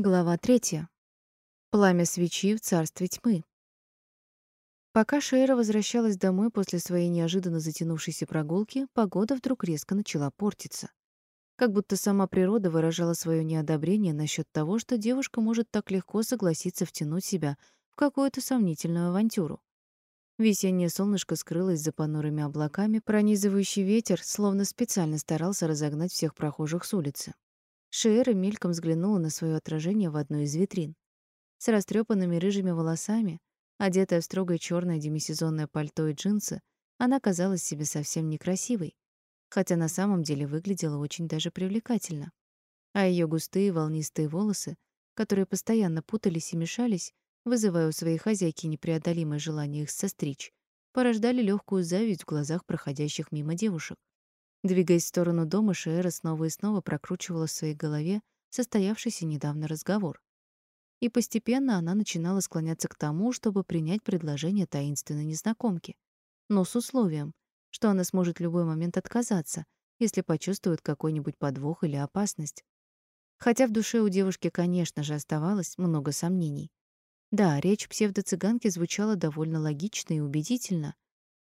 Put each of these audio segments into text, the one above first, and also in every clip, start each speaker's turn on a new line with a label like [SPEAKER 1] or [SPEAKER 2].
[SPEAKER 1] Глава третья. Пламя свечи в царстве тьмы. Пока Шейра возвращалась домой после своей неожиданно затянувшейся прогулки, погода вдруг резко начала портиться. Как будто сама природа выражала свое неодобрение насчет того, что девушка может так легко согласиться втянуть себя в какую-то сомнительную авантюру. Весеннее солнышко скрылось за понурыми облаками, пронизывающий ветер словно специально старался разогнать всех прохожих с улицы. Шиэра мельком взглянула на свое отражение в одной из витрин. С растрепанными рыжими волосами, одетая в строгое черное демисезонное пальто и джинсы, она казалась себе совсем некрасивой, хотя на самом деле выглядела очень даже привлекательно. А ее густые волнистые волосы, которые постоянно путались и мешались, вызывая у своей хозяйки непреодолимое желание их состричь, порождали легкую зависть в глазах проходящих мимо девушек. Двигаясь в сторону дома, Шиэра снова и снова прокручивала в своей голове состоявшийся недавно разговор. И постепенно она начинала склоняться к тому, чтобы принять предложение таинственной незнакомки, но с условием, что она сможет в любой момент отказаться, если почувствует какой-нибудь подвох или опасность. Хотя в душе у девушки, конечно же, оставалось много сомнений. Да, речь псевдоцыганки звучала довольно логично и убедительно,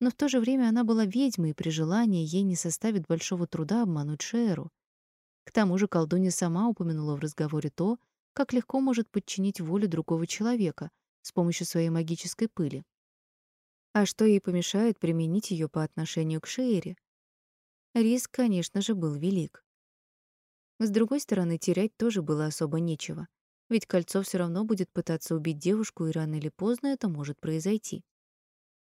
[SPEAKER 1] но в то же время она была ведьмой, и при желании ей не составит большого труда обмануть Шеру. К тому же колдунья сама упомянула в разговоре то, как легко может подчинить волю другого человека с помощью своей магической пыли. А что ей помешает применить ее по отношению к Шеере? Риск, конечно же, был велик. С другой стороны, терять тоже было особо нечего, ведь кольцо все равно будет пытаться убить девушку, и рано или поздно это может произойти.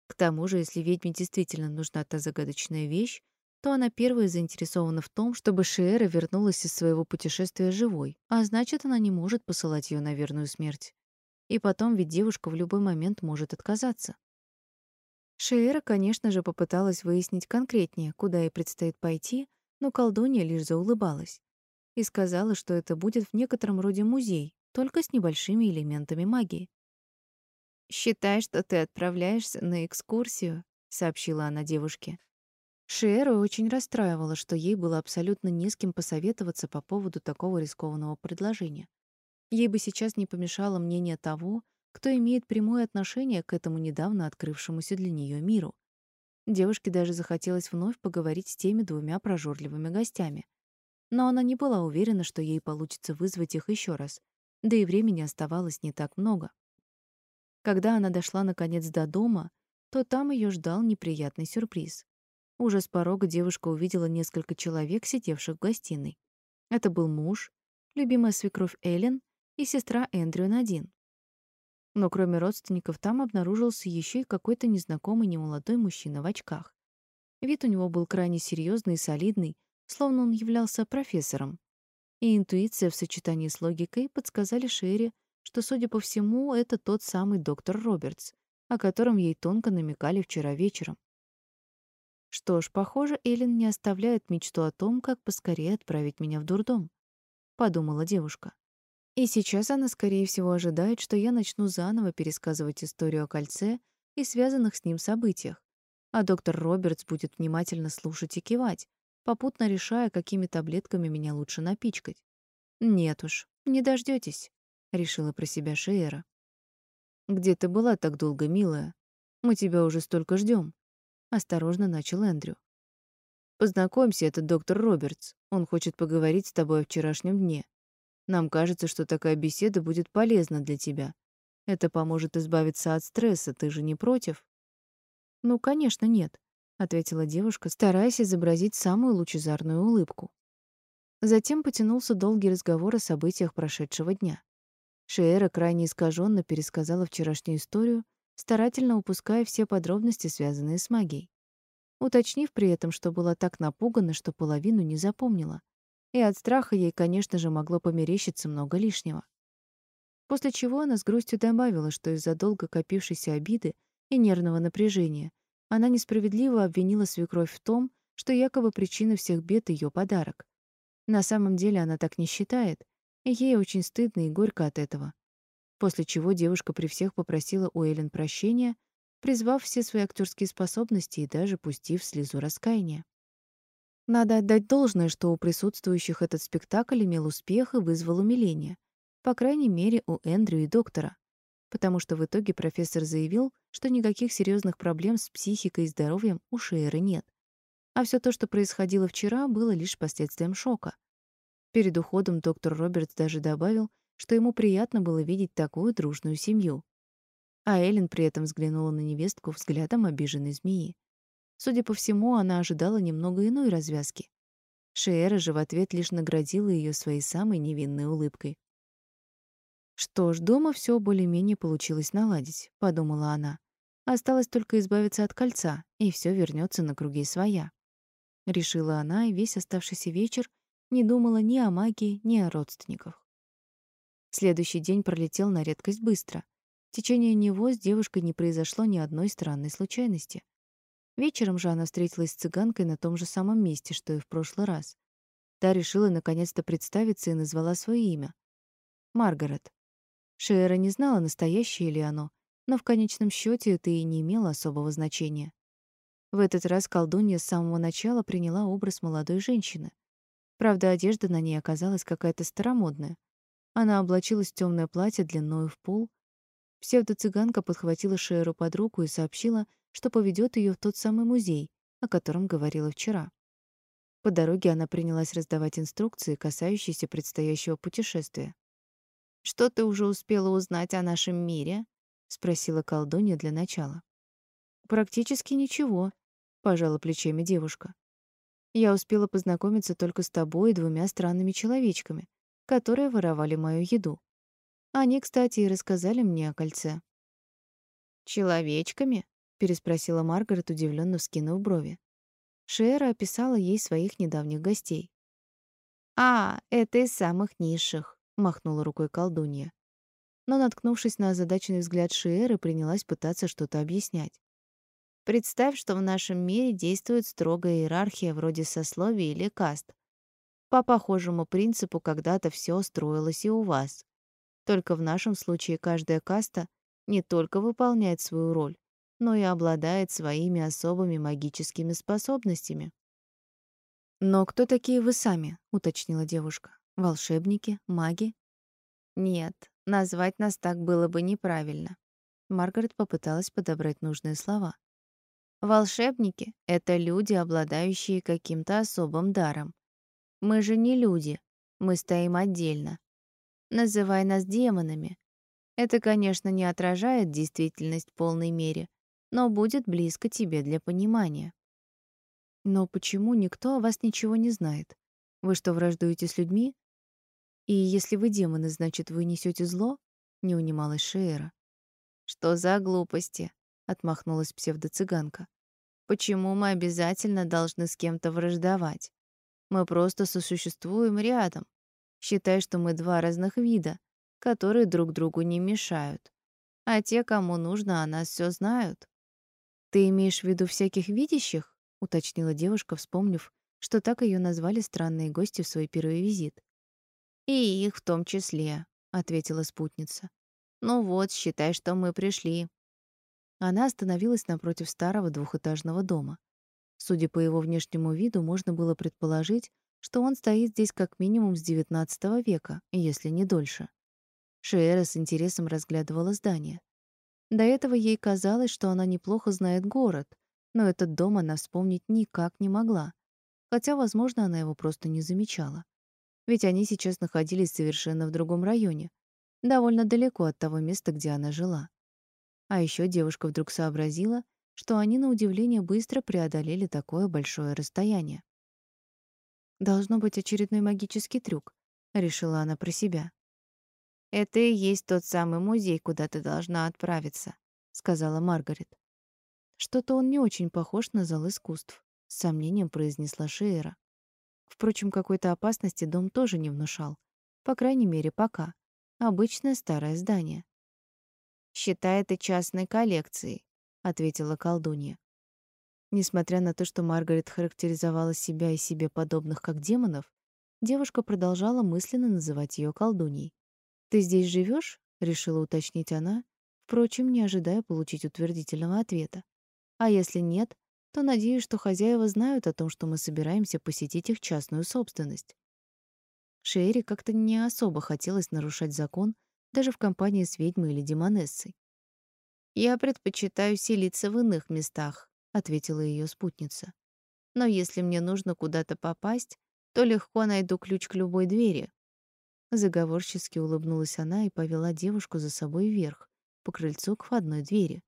[SPEAKER 1] К тому же, если ведьме действительно нужна та загадочная вещь, то она первая заинтересована в том, чтобы Шиэра вернулась из своего путешествия живой, а значит, она не может посылать ее на верную смерть. И потом ведь девушка в любой момент может отказаться. Шиэра, конечно же, попыталась выяснить конкретнее, куда ей предстоит пойти, но колдунья лишь заулыбалась и сказала, что это будет в некотором роде музей, только с небольшими элементами магии. «Считай, что ты отправляешься на экскурсию», — сообщила она девушке. Шиэра очень расстраивала, что ей было абсолютно не с кем посоветоваться по поводу такого рискованного предложения. Ей бы сейчас не помешало мнение того, кто имеет прямое отношение к этому недавно открывшемуся для нее миру. Девушке даже захотелось вновь поговорить с теми двумя прожорливыми гостями. Но она не была уверена, что ей получится вызвать их еще раз, да и времени оставалось не так много. Когда она дошла наконец до дома, то там ее ждал неприятный сюрприз. Уже с порога девушка увидела несколько человек, сидевших в гостиной. Это был муж, любимая свекровь Эллен и сестра Эндрю Надин. Но кроме родственников там обнаружился еще и какой-то незнакомый немолодой мужчина в очках. Вид у него был крайне серьезный и солидный, словно он являлся профессором. И интуиция в сочетании с логикой подсказали Шерри, что, судя по всему, это тот самый доктор Робертс, о котором ей тонко намекали вчера вечером. Что ж, похоже, Эллен не оставляет мечту о том, как поскорее отправить меня в дурдом, подумала девушка. И сейчас она, скорее всего, ожидает, что я начну заново пересказывать историю о кольце и связанных с ним событиях, а доктор Робертс будет внимательно слушать и кивать, попутно решая, какими таблетками меня лучше напичкать. Нет уж, не дождётесь решила про себя Шеера. Где ты была так долго, милая? Мы тебя уже столько ждем. осторожно начал Эндрю. Познакомься, это доктор Робертс. Он хочет поговорить с тобой о вчерашнем дне. Нам кажется, что такая беседа будет полезна для тебя. Это поможет избавиться от стресса, ты же не против? Ну, конечно, нет, ответила девушка, стараясь изобразить самую лучезарную улыбку. Затем потянулся долгий разговор о событиях прошедшего дня. Шиэра крайне искаженно пересказала вчерашнюю историю, старательно упуская все подробности, связанные с магией. Уточнив при этом, что была так напугана, что половину не запомнила. И от страха ей, конечно же, могло померещиться много лишнего. После чего она с грустью добавила, что из-за долго копившейся обиды и нервного напряжения она несправедливо обвинила свекровь в том, что якобы причина всех бед ее подарок. На самом деле она так не считает, и ей очень стыдно и горько от этого. После чего девушка при всех попросила у Эллен прощения, призвав все свои актерские способности и даже пустив слезу раскаяния. Надо отдать должное, что у присутствующих этот спектакль имел успех и вызвал умиление. По крайней мере, у Эндрю и доктора. Потому что в итоге профессор заявил, что никаких серьезных проблем с психикой и здоровьем у Шейры нет. А все то, что происходило вчера, было лишь последствием шока. Перед уходом доктор Робертс даже добавил, что ему приятно было видеть такую дружную семью. А Эллен при этом взглянула на невестку взглядом обиженной змеи. Судя по всему, она ожидала немного иной развязки. Шиэра же в ответ лишь наградила ее своей самой невинной улыбкой. «Что ж, дома все более-менее получилось наладить», — подумала она. «Осталось только избавиться от кольца, и все вернется на круги своя». Решила она, и весь оставшийся вечер не думала ни о магии, ни о родственниках. Следующий день пролетел на редкость быстро. В течение него с девушкой не произошло ни одной странной случайности. Вечером же она встретилась с цыганкой на том же самом месте, что и в прошлый раз. Та решила наконец-то представиться и назвала свое имя. Маргарет. Шиэра не знала, настоящее ли оно, но в конечном счете это и не имело особого значения. В этот раз колдунья с самого начала приняла образ молодой женщины. Правда, одежда на ней оказалась какая-то старомодная. Она облачилась в темное платье длиною в пол. Псевдо-цыганка подхватила Шиэру под руку и сообщила, что поведет ее в тот самый музей, о котором говорила вчера. По дороге она принялась раздавать инструкции, касающиеся предстоящего путешествия. «Что ты уже успела узнать о нашем мире?» — спросила колдунья для начала. «Практически ничего», — пожала плечами девушка. «Я успела познакомиться только с тобой и двумя странными человечками, которые воровали мою еду. Они, кстати, и рассказали мне о кольце». «Человечками?» переспросила Маргарет, удивленно вскинув брови. Шера описала ей своих недавних гостей. А, это из самых низших, махнула рукой колдунья. Но наткнувшись на озадаченный взгляд Шиэры, принялась пытаться что-то объяснять. Представь, что в нашем мире действует строгая иерархия вроде сословий или каст. По похожему принципу когда-то все строилось и у вас. Только в нашем случае каждая каста не только выполняет свою роль, но и обладает своими особыми магическими способностями. «Но кто такие вы сами?» — уточнила девушка. «Волшебники? Маги?» «Нет, назвать нас так было бы неправильно». Маргарет попыталась подобрать нужные слова. «Волшебники — это люди, обладающие каким-то особым даром. Мы же не люди, мы стоим отдельно. Называй нас демонами. Это, конечно, не отражает действительность в полной мере, но будет близко тебе для понимания. Но почему никто о вас ничего не знает? Вы что, враждуете с людьми? И если вы демоны, значит, вы несете зло? Не унималась Шеера. Что за глупости? Отмахнулась псевдоцыганка. Почему мы обязательно должны с кем-то враждовать? Мы просто сосуществуем рядом. Считай, что мы два разных вида, которые друг другу не мешают. А те, кому нужно, о нас все знают. «Ты имеешь в виду всяких видящих?» — уточнила девушка, вспомнив, что так ее назвали странные гости в свой первый визит. «И их в том числе», — ответила спутница. «Ну вот, считай, что мы пришли». Она остановилась напротив старого двухэтажного дома. Судя по его внешнему виду, можно было предположить, что он стоит здесь как минимум с XIX века, если не дольше. Шиэра с интересом разглядывала здание. До этого ей казалось, что она неплохо знает город, но этот дом она вспомнить никак не могла. Хотя, возможно, она его просто не замечала. Ведь они сейчас находились совершенно в другом районе, довольно далеко от того места, где она жила. А еще девушка вдруг сообразила, что они на удивление быстро преодолели такое большое расстояние. Должно быть очередной магический трюк, решила она про себя. Это и есть тот самый музей, куда ты должна отправиться, сказала Маргарет. Что-то он не очень похож на зал искусств, с сомнением произнесла Шейра. Впрочем, какой-то опасности дом тоже не внушал, по крайней мере, пока. Обычное старое здание. Считай это частной коллекцией, ответила колдунья. Несмотря на то, что Маргарет характеризовала себя и себе подобных как демонов, девушка продолжала мысленно называть ее колдуньей. «Ты здесь живешь? решила уточнить она, впрочем, не ожидая получить утвердительного ответа. «А если нет, то надеюсь, что хозяева знают о том, что мы собираемся посетить их частную собственность». Шерри как-то не особо хотелось нарушать закон даже в компании с ведьмой или демонессой. «Я предпочитаю селиться в иных местах», — ответила ее спутница. «Но если мне нужно куда-то попасть, то легко найду ключ к любой двери». Заговорчески улыбнулась она и повела девушку за собой вверх, по крыльцу к входной двери.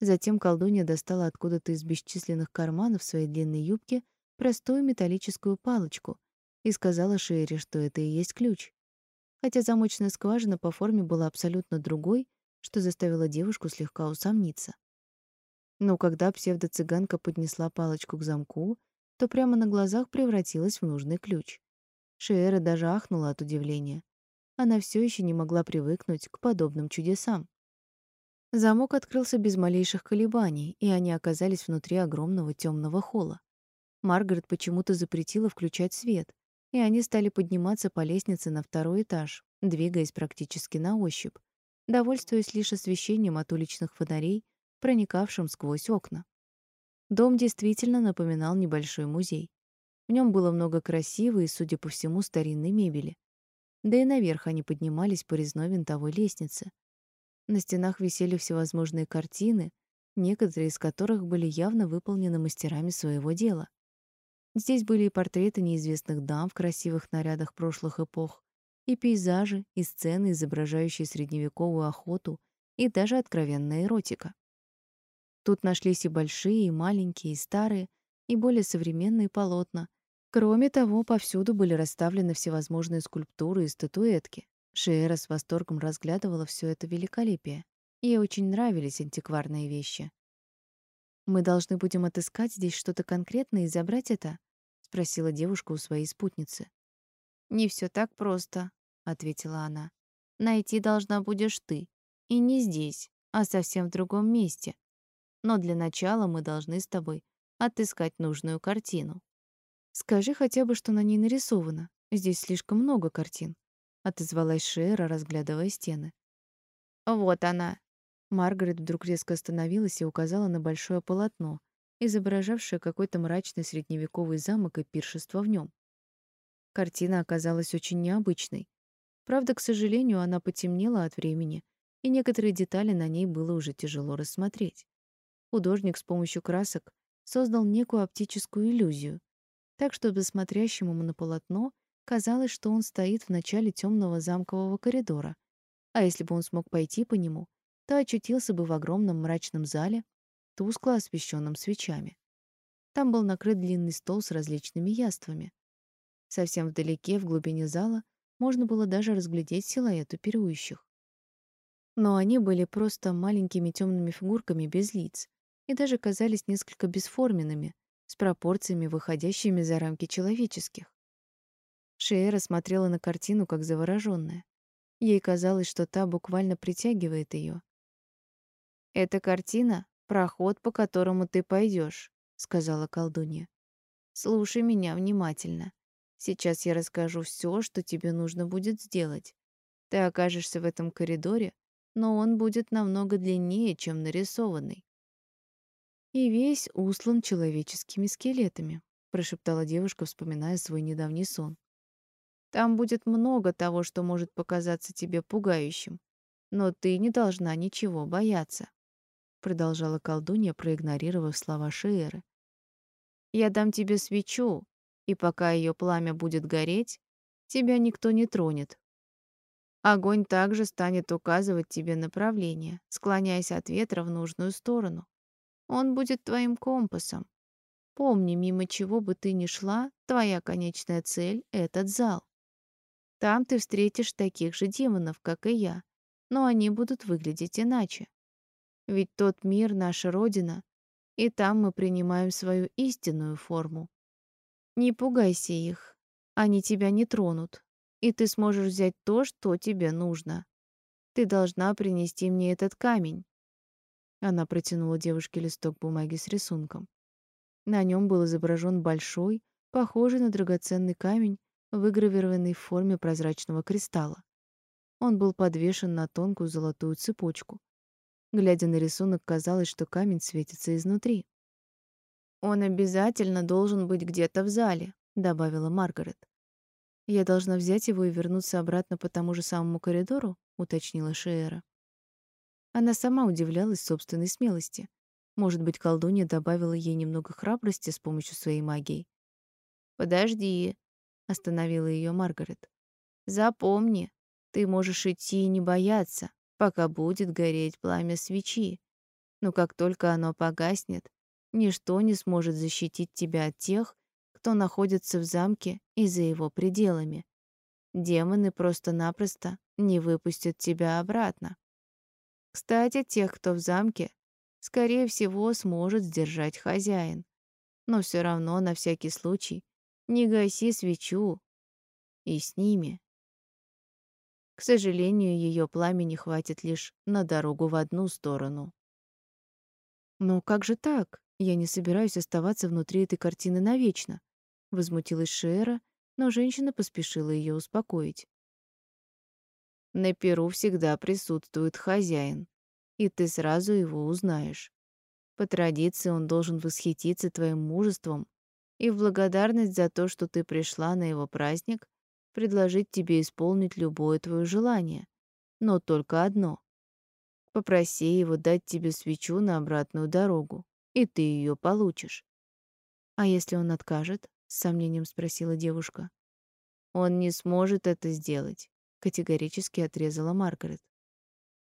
[SPEAKER 1] Затем колдунья достала откуда-то из бесчисленных карманов своей длинной юбки простую металлическую палочку и сказала Шерри, что это и есть ключ. Хотя замочная скважина по форме была абсолютно другой, что заставило девушку слегка усомниться. Но когда псевдоцыганка поднесла палочку к замку, то прямо на глазах превратилась в нужный ключ. Шиэра даже ахнула от удивления. Она все еще не могла привыкнуть к подобным чудесам. Замок открылся без малейших колебаний, и они оказались внутри огромного темного холла. Маргарет почему-то запретила включать свет, и они стали подниматься по лестнице на второй этаж, двигаясь практически на ощупь, довольствуясь лишь освещением от уличных фонарей, проникавшим сквозь окна. Дом действительно напоминал небольшой музей. В нем было много красивой и, судя по всему, старинной мебели. Да и наверх они поднимались по резной винтовой лестнице, на стенах висели всевозможные картины, некоторые из которых были явно выполнены мастерами своего дела. Здесь были и портреты неизвестных дам в красивых нарядах прошлых эпох, и пейзажи, и сцены, изображающие средневековую охоту, и даже откровенная эротика. Тут нашлись и большие, и маленькие, и старые, и более современные полотна. Кроме того, повсюду были расставлены всевозможные скульптуры и статуэтки, Шиэра с восторгом разглядывала все это великолепие. Ей очень нравились антикварные вещи. «Мы должны будем отыскать здесь что-то конкретное и забрать это?» — спросила девушка у своей спутницы. «Не все так просто», — ответила она. «Найти должна будешь ты. И не здесь, а совсем в другом месте. Но для начала мы должны с тобой отыскать нужную картину». «Скажи хотя бы, что на ней нарисовано. Здесь слишком много картин», отозвалась Шера, разглядывая стены. Вот она. Маргарет вдруг резко остановилась и указала на большое полотно, изображавшее какой-то мрачный средневековый замок и пиршество в нем. Картина оказалась очень необычной. Правда, к сожалению, она потемнела от времени, и некоторые детали на ней было уже тяжело рассмотреть. Художник с помощью красок создал некую оптическую иллюзию, так что смотрящему на полотно Казалось, что он стоит в начале темного замкового коридора, а если бы он смог пойти по нему, то очутился бы в огромном мрачном зале, тускло освещенном свечами. Там был накрыт длинный стол с различными яствами. Совсем вдалеке, в глубине зала, можно было даже разглядеть силуэты пирующих. Но они были просто маленькими темными фигурками без лиц и даже казались несколько бесформенными, с пропорциями, выходящими за рамки человеческих. Шиэра смотрела на картину как заворожённая. Ей казалось, что та буквально притягивает её. «Эта картина — проход, по которому ты пойдёшь», — сказала колдунья. «Слушай меня внимательно. Сейчас я расскажу всё, что тебе нужно будет сделать. Ты окажешься в этом коридоре, но он будет намного длиннее, чем нарисованный. И весь услан человеческими скелетами, прошептала девушка, вспоминая свой недавний сон. Там будет много того, что может показаться тебе пугающим. Но ты не должна ничего бояться, продолжала колдунья, проигнорировав слова Шиэры. Я дам тебе свечу, и пока ее пламя будет гореть, тебя никто не тронет. Огонь также станет указывать тебе направление, склоняясь от ветра в нужную сторону. Он будет твоим компасом. Помни, мимо чего бы ты ни шла, твоя конечная цель — этот зал. Там ты встретишь таких же демонов, как и я, но они будут выглядеть иначе. Ведь тот мир — наша родина, и там мы принимаем свою истинную форму. Не пугайся их, они тебя не тронут, и ты сможешь взять то, что тебе нужно. Ты должна принести мне этот камень. Она протянула девушке листок бумаги с рисунком. На нем был изображен большой, похожий на драгоценный камень выгравированный в форме прозрачного кристалла. Он был подвешен на тонкую золотую цепочку. Глядя на рисунок, казалось, что камень светится изнутри. «Он обязательно должен быть где-то в зале», — добавила Маргарет. «Я должна взять его и вернуться обратно по тому же самому коридору?» — уточнила Шиэра. Она сама удивлялась собственной смелости. Может быть, колдунья добавила ей немного храбрости с помощью своей магии. «Подожди», — остановила ее Маргарет. «Запомни, ты можешь идти и не бояться, пока будет гореть пламя свечи. Но как только оно погаснет, ничто не сможет защитить тебя от тех, кто находится в замке и за его пределами. Демоны просто-напросто не выпустят тебя обратно. Кстати, тех, кто в замке, скорее всего, сможет сдержать хозяин. Но все равно, на всякий случай, не гаси свечу. И с ними к сожалению, ее пламени хватит лишь на дорогу в одну сторону. «Но как же так? Я не собираюсь оставаться внутри этой картины навечно», — возмутилась Шера, но женщина поспешила ее успокоить. «На Перу всегда присутствует хозяин, и ты сразу его узнаешь. По традиции он должен восхититься твоим мужеством и в благодарность за то, что ты пришла на его праздник, предложить тебе исполнить любое твое желание, но только одно. Попроси его дать тебе свечу на обратную дорогу, и ты ее получишь. А если он откажет? с сомнением спросила девушка. Он не сможет это сделать, категорически отрезала Маргарет.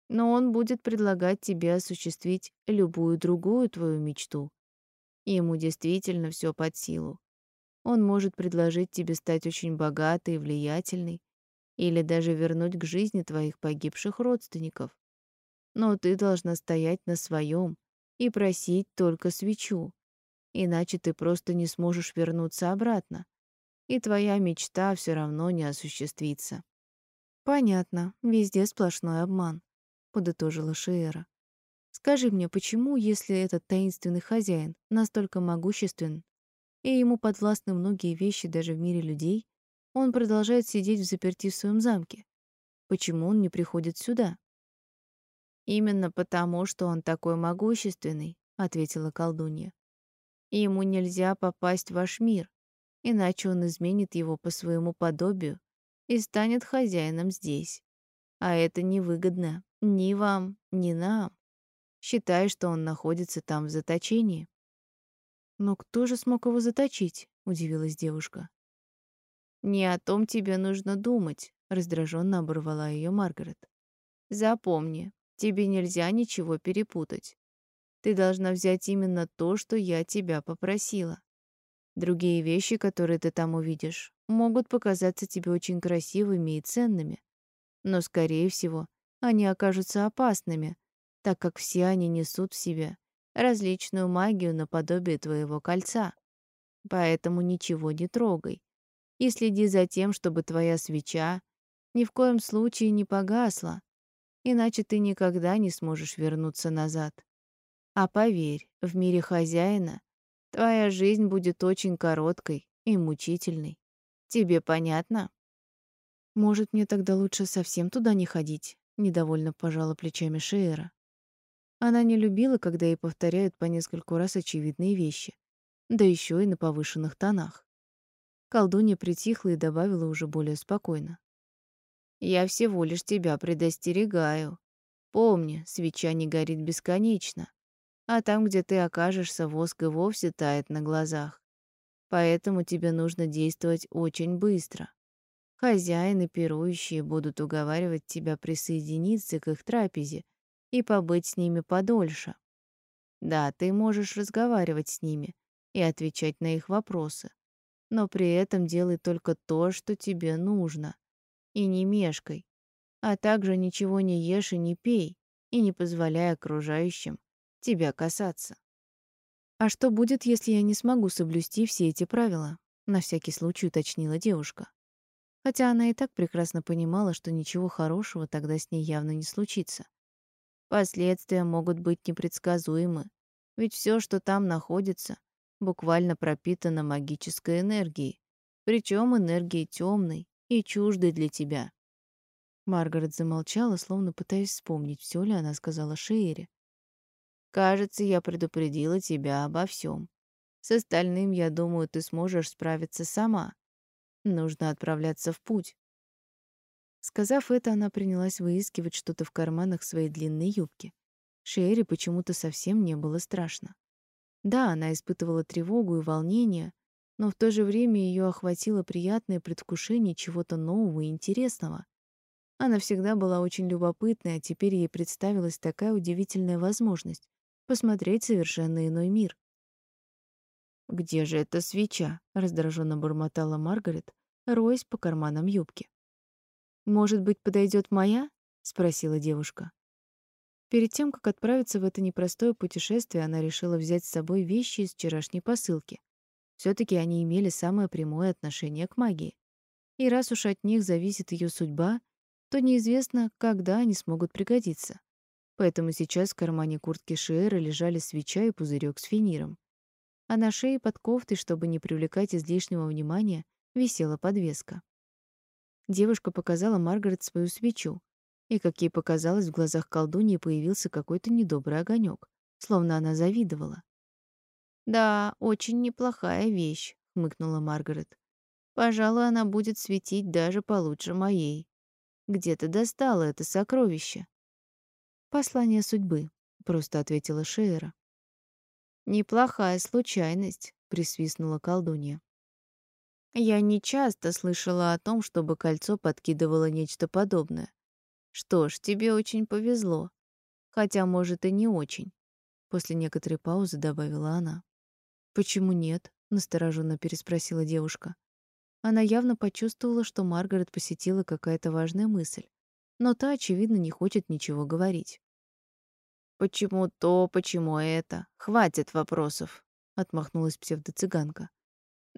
[SPEAKER 1] Но он будет предлагать тебе осуществить любую другую твою мечту. Ему действительно все под силу. Он может предложить тебе стать очень богатой и влиятельной, или даже вернуть к жизни твоих погибших родственников. Но ты должна стоять на своем и просить только свечу, иначе ты просто не сможешь вернуться обратно, и твоя мечта все равно не осуществится. Понятно, везде сплошной обман, подытожила Шиэра. Скажи мне, почему, если этот таинственный хозяин настолько могуществен и ему подвластны многие вещи даже в мире людей, он продолжает сидеть в заперти в своем замке. Почему он не приходит сюда? Именно потому, что он такой могущественный, ответила колдунья. Ему нельзя попасть в ваш мир, иначе он изменит его по своему подобию и станет хозяином здесь. А это невыгодно ни вам, ни нам. Считай, что он находится там в заточении. «Но кто же смог его заточить?» — удивилась девушка. «Не о том тебе нужно думать», — раздраженно оборвала ее Маргарет. «Запомни, тебе нельзя ничего перепутать. Ты должна взять именно то, что я тебя попросила. Другие вещи, которые ты там увидишь, могут показаться тебе очень красивыми и ценными, но, скорее всего, они окажутся опасными, так как все они несут в себе различную магию наподобие твоего кольца. Поэтому ничего не трогай. И следи за тем, чтобы твоя свеча ни в коем случае не погасла, иначе ты никогда не сможешь вернуться назад. А поверь, в мире хозяина твоя жизнь будет очень короткой и мучительной. Тебе понятно? Может, мне тогда лучше совсем туда не ходить? Недовольно пожала плечами Шеера. Она не любила, когда ей повторяют по нескольку раз очевидные вещи, да еще и на повышенных тонах. Колдунья притихла и добавила уже более спокойно. «Я всего лишь тебя предостерегаю. Помни, свеча не горит бесконечно, а там, где ты окажешься, воск и вовсе тает на глазах. Поэтому тебе нужно действовать очень быстро. Хозяин и пирующие будут уговаривать тебя присоединиться к их трапезе, и побыть с ними подольше. Да, ты можешь разговаривать с ними и отвечать на их вопросы, но при этом делай только то, что тебе нужно, и не мешкай, а также ничего не ешь и не пей, и не позволяй окружающим тебя касаться. А что будет, если я не смогу соблюсти все эти правила? На всякий случай уточнила девушка. Хотя она и так прекрасно понимала, что ничего хорошего тогда с ней явно не случится. Последствия могут быть непредсказуемы, ведь все, что там находится, буквально пропитано магической энергией, причем энергией темной и чуждой для тебя. Маргарет замолчала, словно пытаясь вспомнить, все ли она сказала Шейре. «Кажется, я предупредила тебя обо всем. С остальным, я думаю, ты сможешь справиться сама. Нужно отправляться в путь. Сказав это, она принялась выискивать что-то в карманах своей длинной юбки. Шерри почему-то совсем не было страшно. Да, она испытывала тревогу и волнение, но в то же время ее охватило приятное предвкушение чего-то нового и интересного. Она всегда была очень любопытной, а теперь ей представилась такая удивительная возможность посмотреть совершенно иной мир. «Где же эта свеча?» — раздраженно бормотала Маргарет, роясь по карманам юбки. «Может быть, подойдет моя?» — спросила девушка. Перед тем, как отправиться в это непростое путешествие, она решила взять с собой вещи из вчерашней посылки. все таки они имели самое прямое отношение к магии. И раз уж от них зависит ее судьба, то неизвестно, когда они смогут пригодиться. Поэтому сейчас в кармане куртки Шиэра лежали свеча и пузырек с финиром. А на шее под кофтой, чтобы не привлекать излишнего внимания, висела подвеска. Девушка показала Маргарет свою свечу, и, как ей показалось, в глазах колдуньи появился какой-то недобрый огонек, словно она завидовала. «Да, очень неплохая вещь», — хмыкнула Маргарет. «Пожалуй, она будет светить даже получше моей. Где ты достала это сокровище?» «Послание судьбы», — просто ответила Шейра. «Неплохая случайность», — присвистнула колдунья. «Я не часто слышала о том, чтобы кольцо подкидывало нечто подобное. Что ж, тебе очень повезло. Хотя, может, и не очень», — после некоторой паузы добавила она. «Почему нет?» — настороженно переспросила девушка. Она явно почувствовала, что Маргарет посетила какая-то важная мысль но та, очевидно, не хочет ничего говорить. «Почему то, почему это? Хватит вопросов», — отмахнулась псевдоцыганка.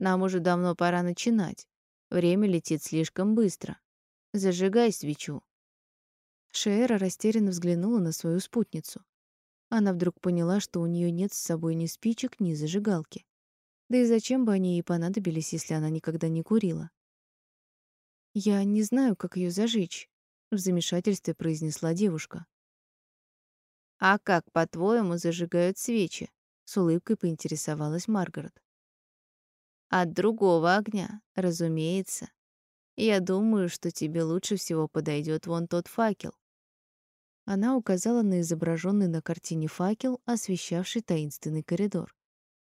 [SPEAKER 1] «Нам уже давно пора начинать. Время летит слишком быстро. Зажигай свечу». Шеэра растерянно взглянула на свою спутницу. Она вдруг поняла, что у нее нет с собой ни спичек, ни зажигалки. Да и зачем бы они ей понадобились, если она никогда не курила? «Я не знаю, как ее зажечь», в замешательстве произнесла девушка. А как, по-твоему, зажигают свечи? с улыбкой поинтересовалась Маргарет. От другого огня, разумеется. Я думаю, что тебе лучше всего подойдет вон тот факел. Она указала на изображенный на картине факел, освещавший таинственный коридор.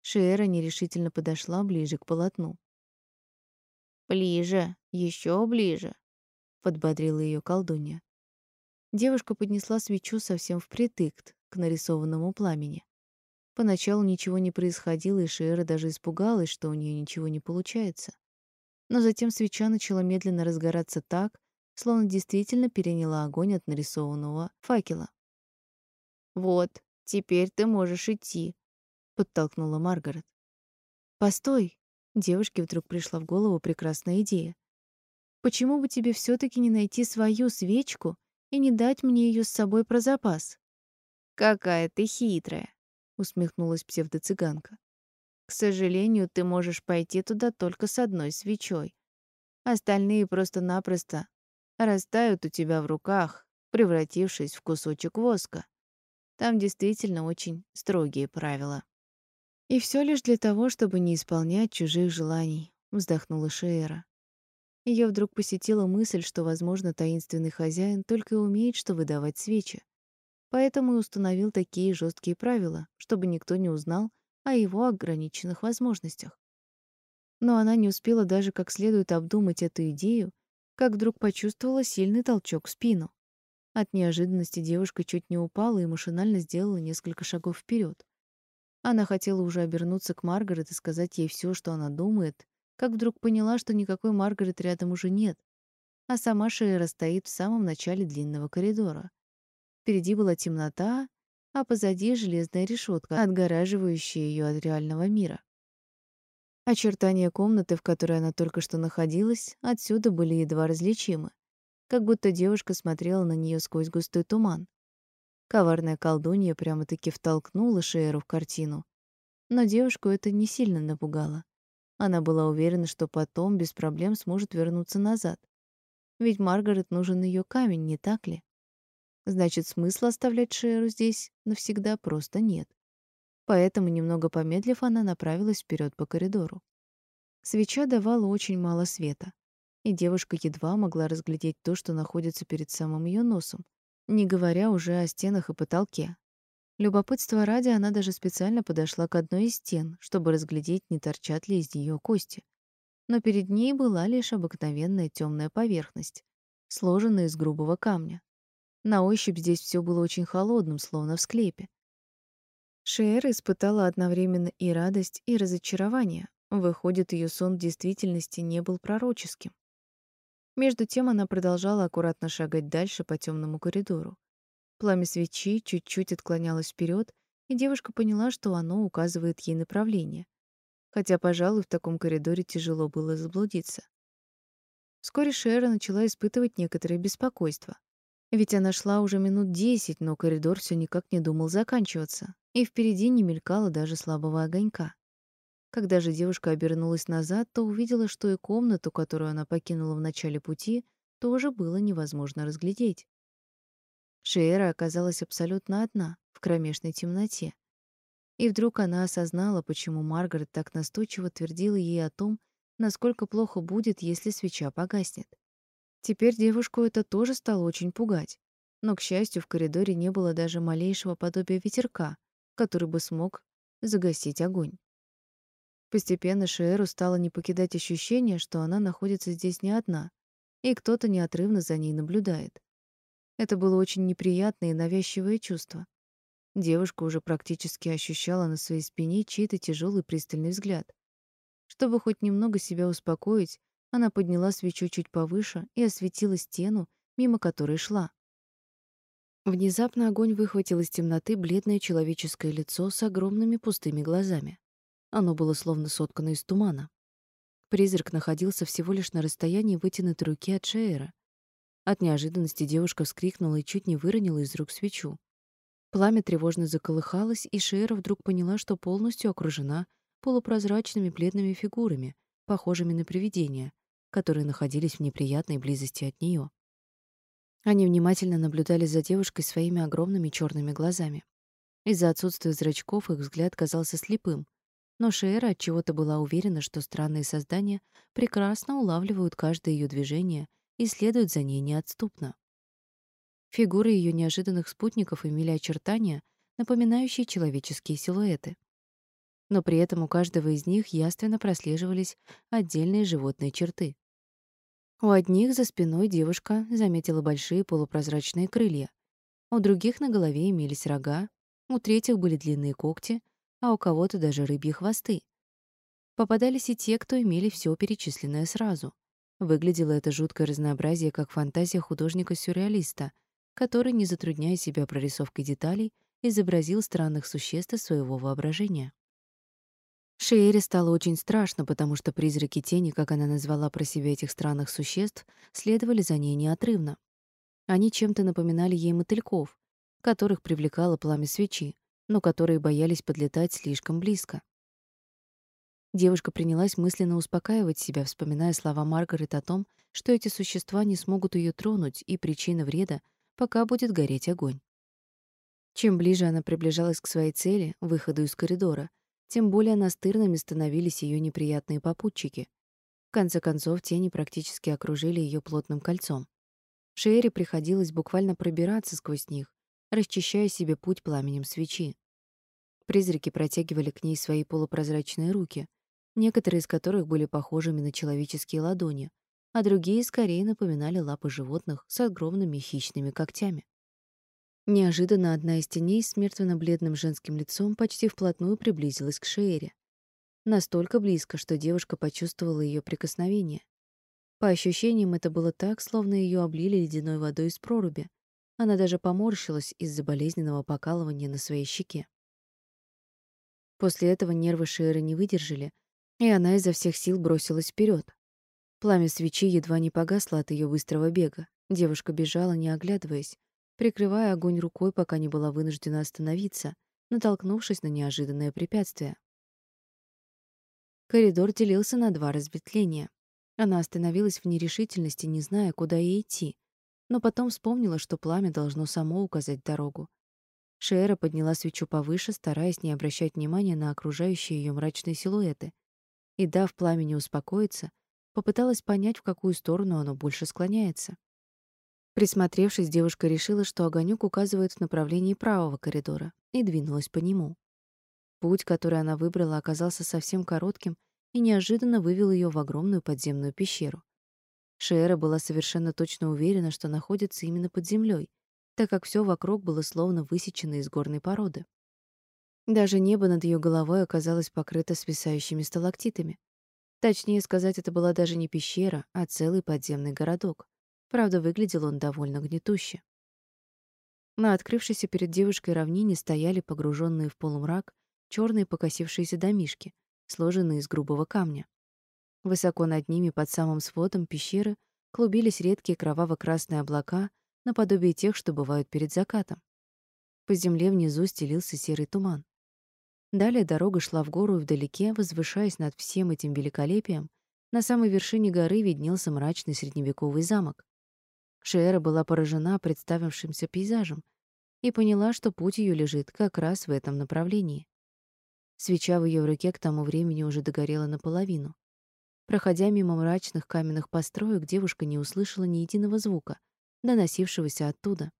[SPEAKER 1] Шиэра нерешительно подошла ближе к полотну. Ближе, еще ближе подбодрила ее колдунья. Девушка поднесла свечу совсем впритык к нарисованному пламени. Поначалу ничего не происходило, и Шиэра даже испугалась, что у нее ничего не получается. Но затем свеча начала медленно разгораться так, словно действительно переняла огонь от нарисованного факела. «Вот, теперь ты можешь идти», — подтолкнула Маргарет. «Постой!» — девушке вдруг пришла в голову прекрасная идея. Почему бы тебе все таки не найти свою свечку и не дать мне ее с собой про запас? Какая ты хитрая, усмехнулась псевдоцыганка. К сожалению, ты можешь пойти туда только с одной свечой. Остальные просто-напросто растают у тебя в руках, превратившись в кусочек воска. Там действительно очень строгие правила. И все лишь для того, чтобы не исполнять чужих желаний, вздохнула Шеера. Ее вдруг посетила мысль, что, возможно, таинственный хозяин только и умеет что выдавать свечи. Поэтому и установил такие жесткие правила, чтобы никто не узнал о его ограниченных возможностях. Но она не успела даже как следует обдумать эту идею, как вдруг почувствовала сильный толчок в спину. От неожиданности девушка чуть не упала и машинально сделала несколько шагов вперед. Она хотела уже обернуться к Маргарет и сказать ей все, что она думает, как вдруг поняла, что никакой Маргарет рядом уже нет, а сама Шейра стоит в самом начале длинного коридора. Впереди была темнота, а позади железная решетка, отгораживающая ее от реального мира. Очертания комнаты, в которой она только что находилась, отсюда были едва различимы, как будто девушка смотрела на нее сквозь густой туман. Коварная колдунья прямо-таки втолкнула Шейру в картину, но девушку это не сильно напугало. Она была уверена, что потом без проблем сможет вернуться назад. Ведь Маргарет нужен ее камень, не так ли? Значит, смысла оставлять Шеру здесь навсегда просто нет. Поэтому, немного помедлив, она направилась вперед по коридору. Свеча давала очень мало света, и девушка едва могла разглядеть то, что находится перед самым ее носом, не говоря уже о стенах и потолке. Любопытство ради она даже специально подошла к одной из стен, чтобы разглядеть, не торчат ли из нее кости. Но перед ней была лишь обыкновенная темная поверхность, сложенная из грубого камня. На ощупь здесь все было очень холодным, словно в склепе. Шиэра испытала одновременно и радость, и разочарование, Выходит, ее сон в действительности не был пророческим. Между тем она продолжала аккуратно шагать дальше по темному коридору. Пламя свечи чуть-чуть отклонялось вперед, и девушка поняла, что оно указывает ей направление. Хотя, пожалуй, в таком коридоре тяжело было заблудиться. Вскоре Шера начала испытывать некоторое беспокойство. Ведь она шла уже минут десять, но коридор все никак не думал заканчиваться, и впереди не мелькало даже слабого огонька. Когда же девушка обернулась назад, то увидела, что и комнату, которую она покинула в начале пути, тоже было невозможно разглядеть. Шейра оказалась абсолютно одна, в кромешной темноте. И вдруг она осознала, почему Маргарет так настойчиво твердила ей о том, насколько плохо будет, если свеча погаснет. Теперь девушку это тоже стало очень пугать. Но, к счастью, в коридоре не было даже малейшего подобия ветерка, который бы смог загасить огонь. Постепенно Шиэру стало не покидать ощущение, что она находится здесь не одна, и кто-то неотрывно за ней наблюдает. Это было очень неприятное и навязчивое чувство. Девушка уже практически ощущала на своей спине чей-то тяжелый пристальный взгляд. Чтобы хоть немного себя успокоить, она подняла свечу чуть повыше и осветила стену, мимо которой шла. Внезапно огонь выхватил из темноты бледное человеческое лицо с огромными пустыми глазами. Оно было словно соткано из тумана. Призрак находился всего лишь на расстоянии вытянутой руки от Шеера. От неожиданности девушка вскрикнула и чуть не выронила из рук свечу. Пламя тревожно заколыхалось, и Шеера вдруг поняла, что полностью окружена полупрозрачными бледными фигурами, похожими на привидения, которые находились в неприятной близости от нее. Они внимательно наблюдали за девушкой своими огромными черными глазами. Из-за отсутствия зрачков их взгляд казался слепым, но Шейра отчего-то была уверена, что странные создания прекрасно улавливают каждое ее движение и следуют за ней неотступно. Фигуры ее неожиданных спутников имели очертания, напоминающие человеческие силуэты. Но при этом у каждого из них ясно прослеживались отдельные животные черты. У одних за спиной девушка заметила большие полупрозрачные крылья, у других на голове имелись рога, у третьих были длинные когти, а у кого-то даже рыбьи хвосты. Попадались и те, кто имели все перечисленное сразу. Выглядело это жуткое разнообразие как фантазия художника-сюрреалиста, который, не затрудняя себя прорисовкой деталей, изобразил странных существ из своего воображения. Шиэре стало очень страшно, потому что призраки тени, как она назвала про себя этих странных существ, следовали за ней неотрывно. Они чем-то напоминали ей мотыльков, которых привлекало пламя свечи, но которые боялись подлетать слишком близко. Девушка принялась мысленно успокаивать себя, вспоминая слова Маргарет о том, что эти существа не смогут ее тронуть, и причина вреда, пока будет гореть огонь. Чем ближе она приближалась к своей цели, выходу из коридора, тем более настырными становились ее неприятные попутчики. В конце концов, тени практически окружили ее плотным кольцом. Шерри приходилось буквально пробираться сквозь них, расчищая себе путь пламенем свечи. Призраки протягивали к ней свои полупрозрачные руки, некоторые из которых были похожими на человеческие ладони, а другие скорее напоминали лапы животных с огромными хищными когтями. Неожиданно одна из теней с мертвенно-бледным женским лицом почти вплотную приблизилась к Шеере. Настолько близко, что девушка почувствовала ее прикосновение. По ощущениям, это было так, словно ее облили ледяной водой из проруби. Она даже поморщилась из-за болезненного покалывания на своей щеке. После этого нервы Шеры не выдержали, и она изо всех сил бросилась вперед. Пламя свечи едва не погасло от ее быстрого бега. Девушка бежала, не оглядываясь, прикрывая огонь рукой, пока не была вынуждена остановиться, натолкнувшись на неожиданное препятствие. Коридор делился на два разветвления. Она остановилась в нерешительности, не зная, куда ей идти, но потом вспомнила, что пламя должно само указать дорогу. Шера подняла свечу повыше, стараясь не обращать внимания на окружающие ее мрачные силуэты, и, дав пламени успокоиться, попыталась понять, в какую сторону оно больше склоняется. Присмотревшись, девушка решила, что огонек указывает в направлении правого коридора, и двинулась по нему. Путь, который она выбрала, оказался совсем коротким и неожиданно вывел ее в огромную подземную пещеру. Шиэра была совершенно точно уверена, что находится именно под землей, так как все вокруг было словно высечено из горной породы. Даже небо над ее головой оказалось покрыто свисающими сталактитами. Точнее сказать, это была даже не пещера, а целый подземный городок. Правда, выглядел он довольно гнетуще. На открывшейся перед девушкой равнине стояли погруженные в полумрак черные покосившиеся домишки, сложенные из грубого камня. Высоко над ними, под самым сводом пещеры, клубились редкие кроваво-красные облака, наподобие тех, что бывают перед закатом. По земле внизу стелился серый туман. Далее дорога шла в гору, и вдалеке, возвышаясь над всем этим великолепием, на самой вершине горы виднелся мрачный средневековый замок. Шиэра была поражена представившимся пейзажем и поняла, что путь ее лежит как раз в этом направлении. Свеча в ее руке к тому времени уже догорела наполовину. Проходя мимо мрачных каменных построек, девушка не услышала ни единого звука, доносившегося оттуда,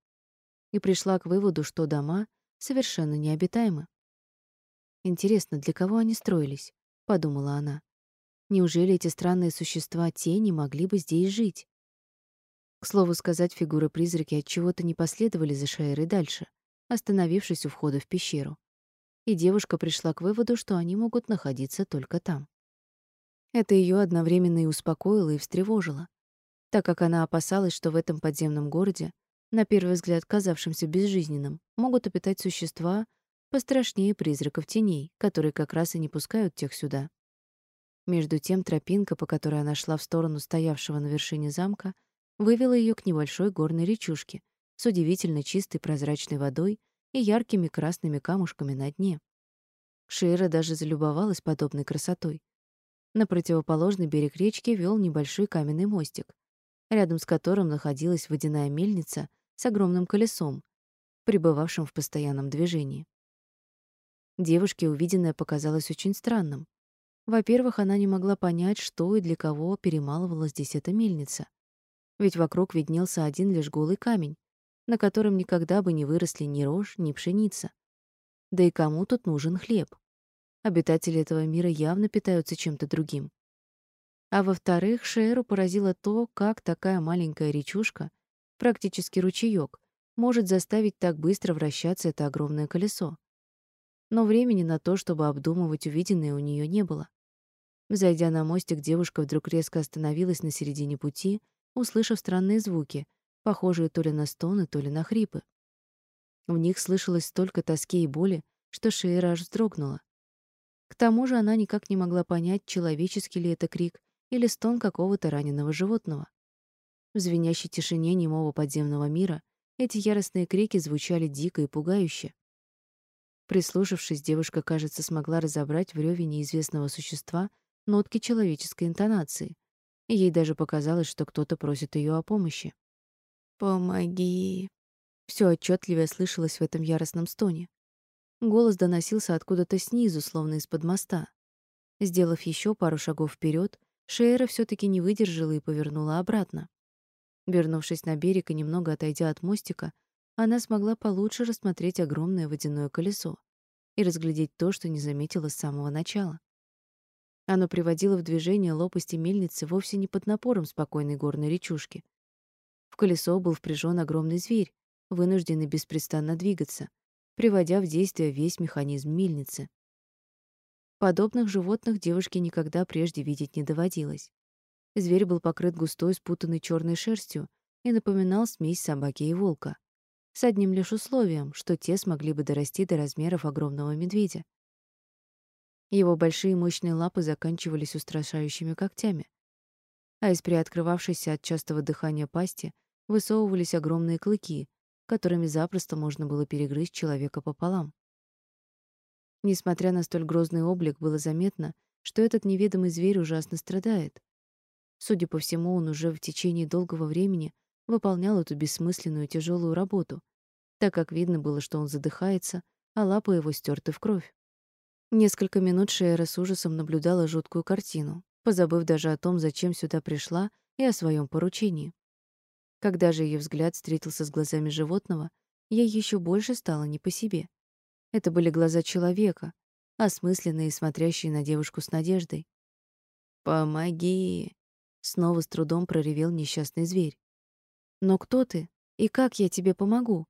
[SPEAKER 1] и пришла к выводу, что дома совершенно необитаемы. Интересно, для кого они строились, подумала она. Неужели эти странные существа тени могли бы здесь жить? К слову сказать, фигуры-призраки от чего-то не последовали за Шаэрой дальше, остановившись у входа в пещеру. И девушка пришла к выводу, что они могут находиться только там. Это ее одновременно и успокоило, и встревожило, так как она опасалась, что в этом подземном городе, на первый взгляд казавшемся безжизненным, могут обитать существа пострашнее призраков теней, которые как раз и не пускают тех сюда. Между тем тропинка, по которой она шла в сторону стоявшего на вершине замка, вывела ее к небольшой горной речушке с удивительно чистой прозрачной водой и яркими красными камушками на дне. Шира даже залюбовалась подобной красотой. На противоположный берег речки вел небольшой каменный мостик, рядом с которым находилась водяная мельница с огромным колесом, пребывавшим в постоянном движении. Девушке увиденное показалось очень странным. Во-первых, она не могла понять, что и для кого перемалывала здесь эта мельница ведь вокруг виднелся один лишь голый камень, на котором никогда бы не выросли ни рожь, ни пшеница. Да и кому тут нужен хлеб? Обитатели этого мира явно питаются чем-то другим. А во-вторых, Шеру поразило то, как такая маленькая речушка, практически ручеёк, может заставить так быстро вращаться это огромное колесо. Но времени на то, чтобы обдумывать увиденное, у нее не было. Зайдя на мостик, девушка вдруг резко остановилась на середине пути услышав странные звуки, похожие то ли на стоны, то ли на хрипы. В них слышалось столько тоски и боли, что Шейра аж вздрогнула. К тому же она никак не могла понять, человеческий ли это крик или стон какого-то раненого животного. В звенящей тишине немого подземного мира эти яростные крики звучали дико и пугающе. Прислушавшись, девушка, кажется, смогла разобрать в рёве неизвестного существа нотки человеческой интонации, Ей даже показалось, что кто-то просит ее о помощи. «Помоги!» Все отчетливее слышалось в этом яростном стоне. Голос доносился откуда-то снизу, словно из-под моста. Сделав еще пару шагов вперед, Шейра все таки не выдержала и повернула обратно. Вернувшись на берег и немного отойдя от мостика, она смогла получше рассмотреть огромное водяное колесо и разглядеть то, что не заметила с самого начала. Оно приводило в движение лопасти мельницы вовсе не под напором спокойной горной речушки. В колесо был впряжен огромный зверь, вынужденный беспрестанно двигаться, приводя в действие весь механизм мельницы. Подобных животных девушке никогда прежде видеть не доводилось. Зверь был покрыт густой спутанной черной шерстью и напоминал смесь собаки и волка, с одним лишь условием, что те смогли бы дорасти до размеров огромного медведя. Его большие мощные лапы заканчивались устрашающими когтями, а из приоткрывавшейся от частого дыхания пасти высовывались огромные клыки, которыми запросто можно было перегрызть человека пополам. Несмотря на столь грозный облик, было заметно, что этот неведомый зверь ужасно страдает. Судя по всему, он уже в течение долгого времени выполнял эту бессмысленную тяжелую работу, так как видно было, что он задыхается, а лапы его стерты в кровь. Несколько минут Шейра с ужасом наблюдала жуткую картину, позабыв даже о том, зачем сюда пришла, и о своем поручении. Когда же ее взгляд встретился с глазами животного, ей еще больше стало не по себе. Это были глаза человека, осмысленные и смотрящие на девушку с надеждой. «Помоги!» — снова с трудом проревел несчастный зверь. «Но кто ты? И как я тебе помогу?»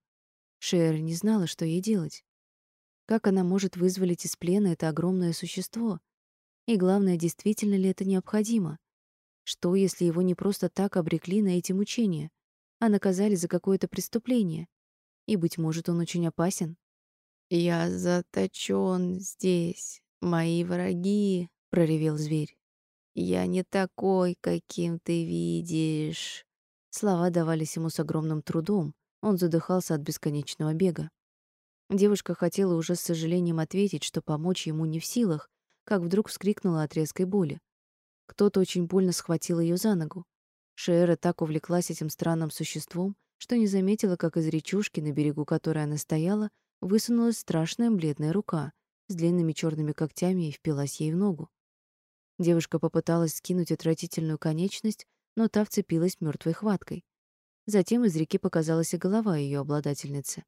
[SPEAKER 1] Шер не знала, что ей делать. Как она может вызволить из плена это огромное существо? И главное, действительно ли это необходимо? Что, если его не просто так обрекли на эти мучения, а наказали за какое-то преступление? И, быть может, он очень опасен? «Я заточен здесь, мои враги», — проревел зверь. «Я не такой, каким ты видишь». Слова давались ему с огромным трудом. Он задыхался от бесконечного бега. Девушка хотела уже с сожалением ответить, что помочь ему не в силах, как вдруг вскрикнула от резкой боли. Кто-то очень больно схватил ее за ногу. Шеера так увлеклась этим странным существом, что не заметила, как из речушки, на берегу которой она стояла, высунулась страшная бледная рука с длинными черными когтями и впилась ей в ногу. Девушка попыталась скинуть отвратительную конечность, но та вцепилась мертвой хваткой. Затем из реки показалась и голова ее обладательницы.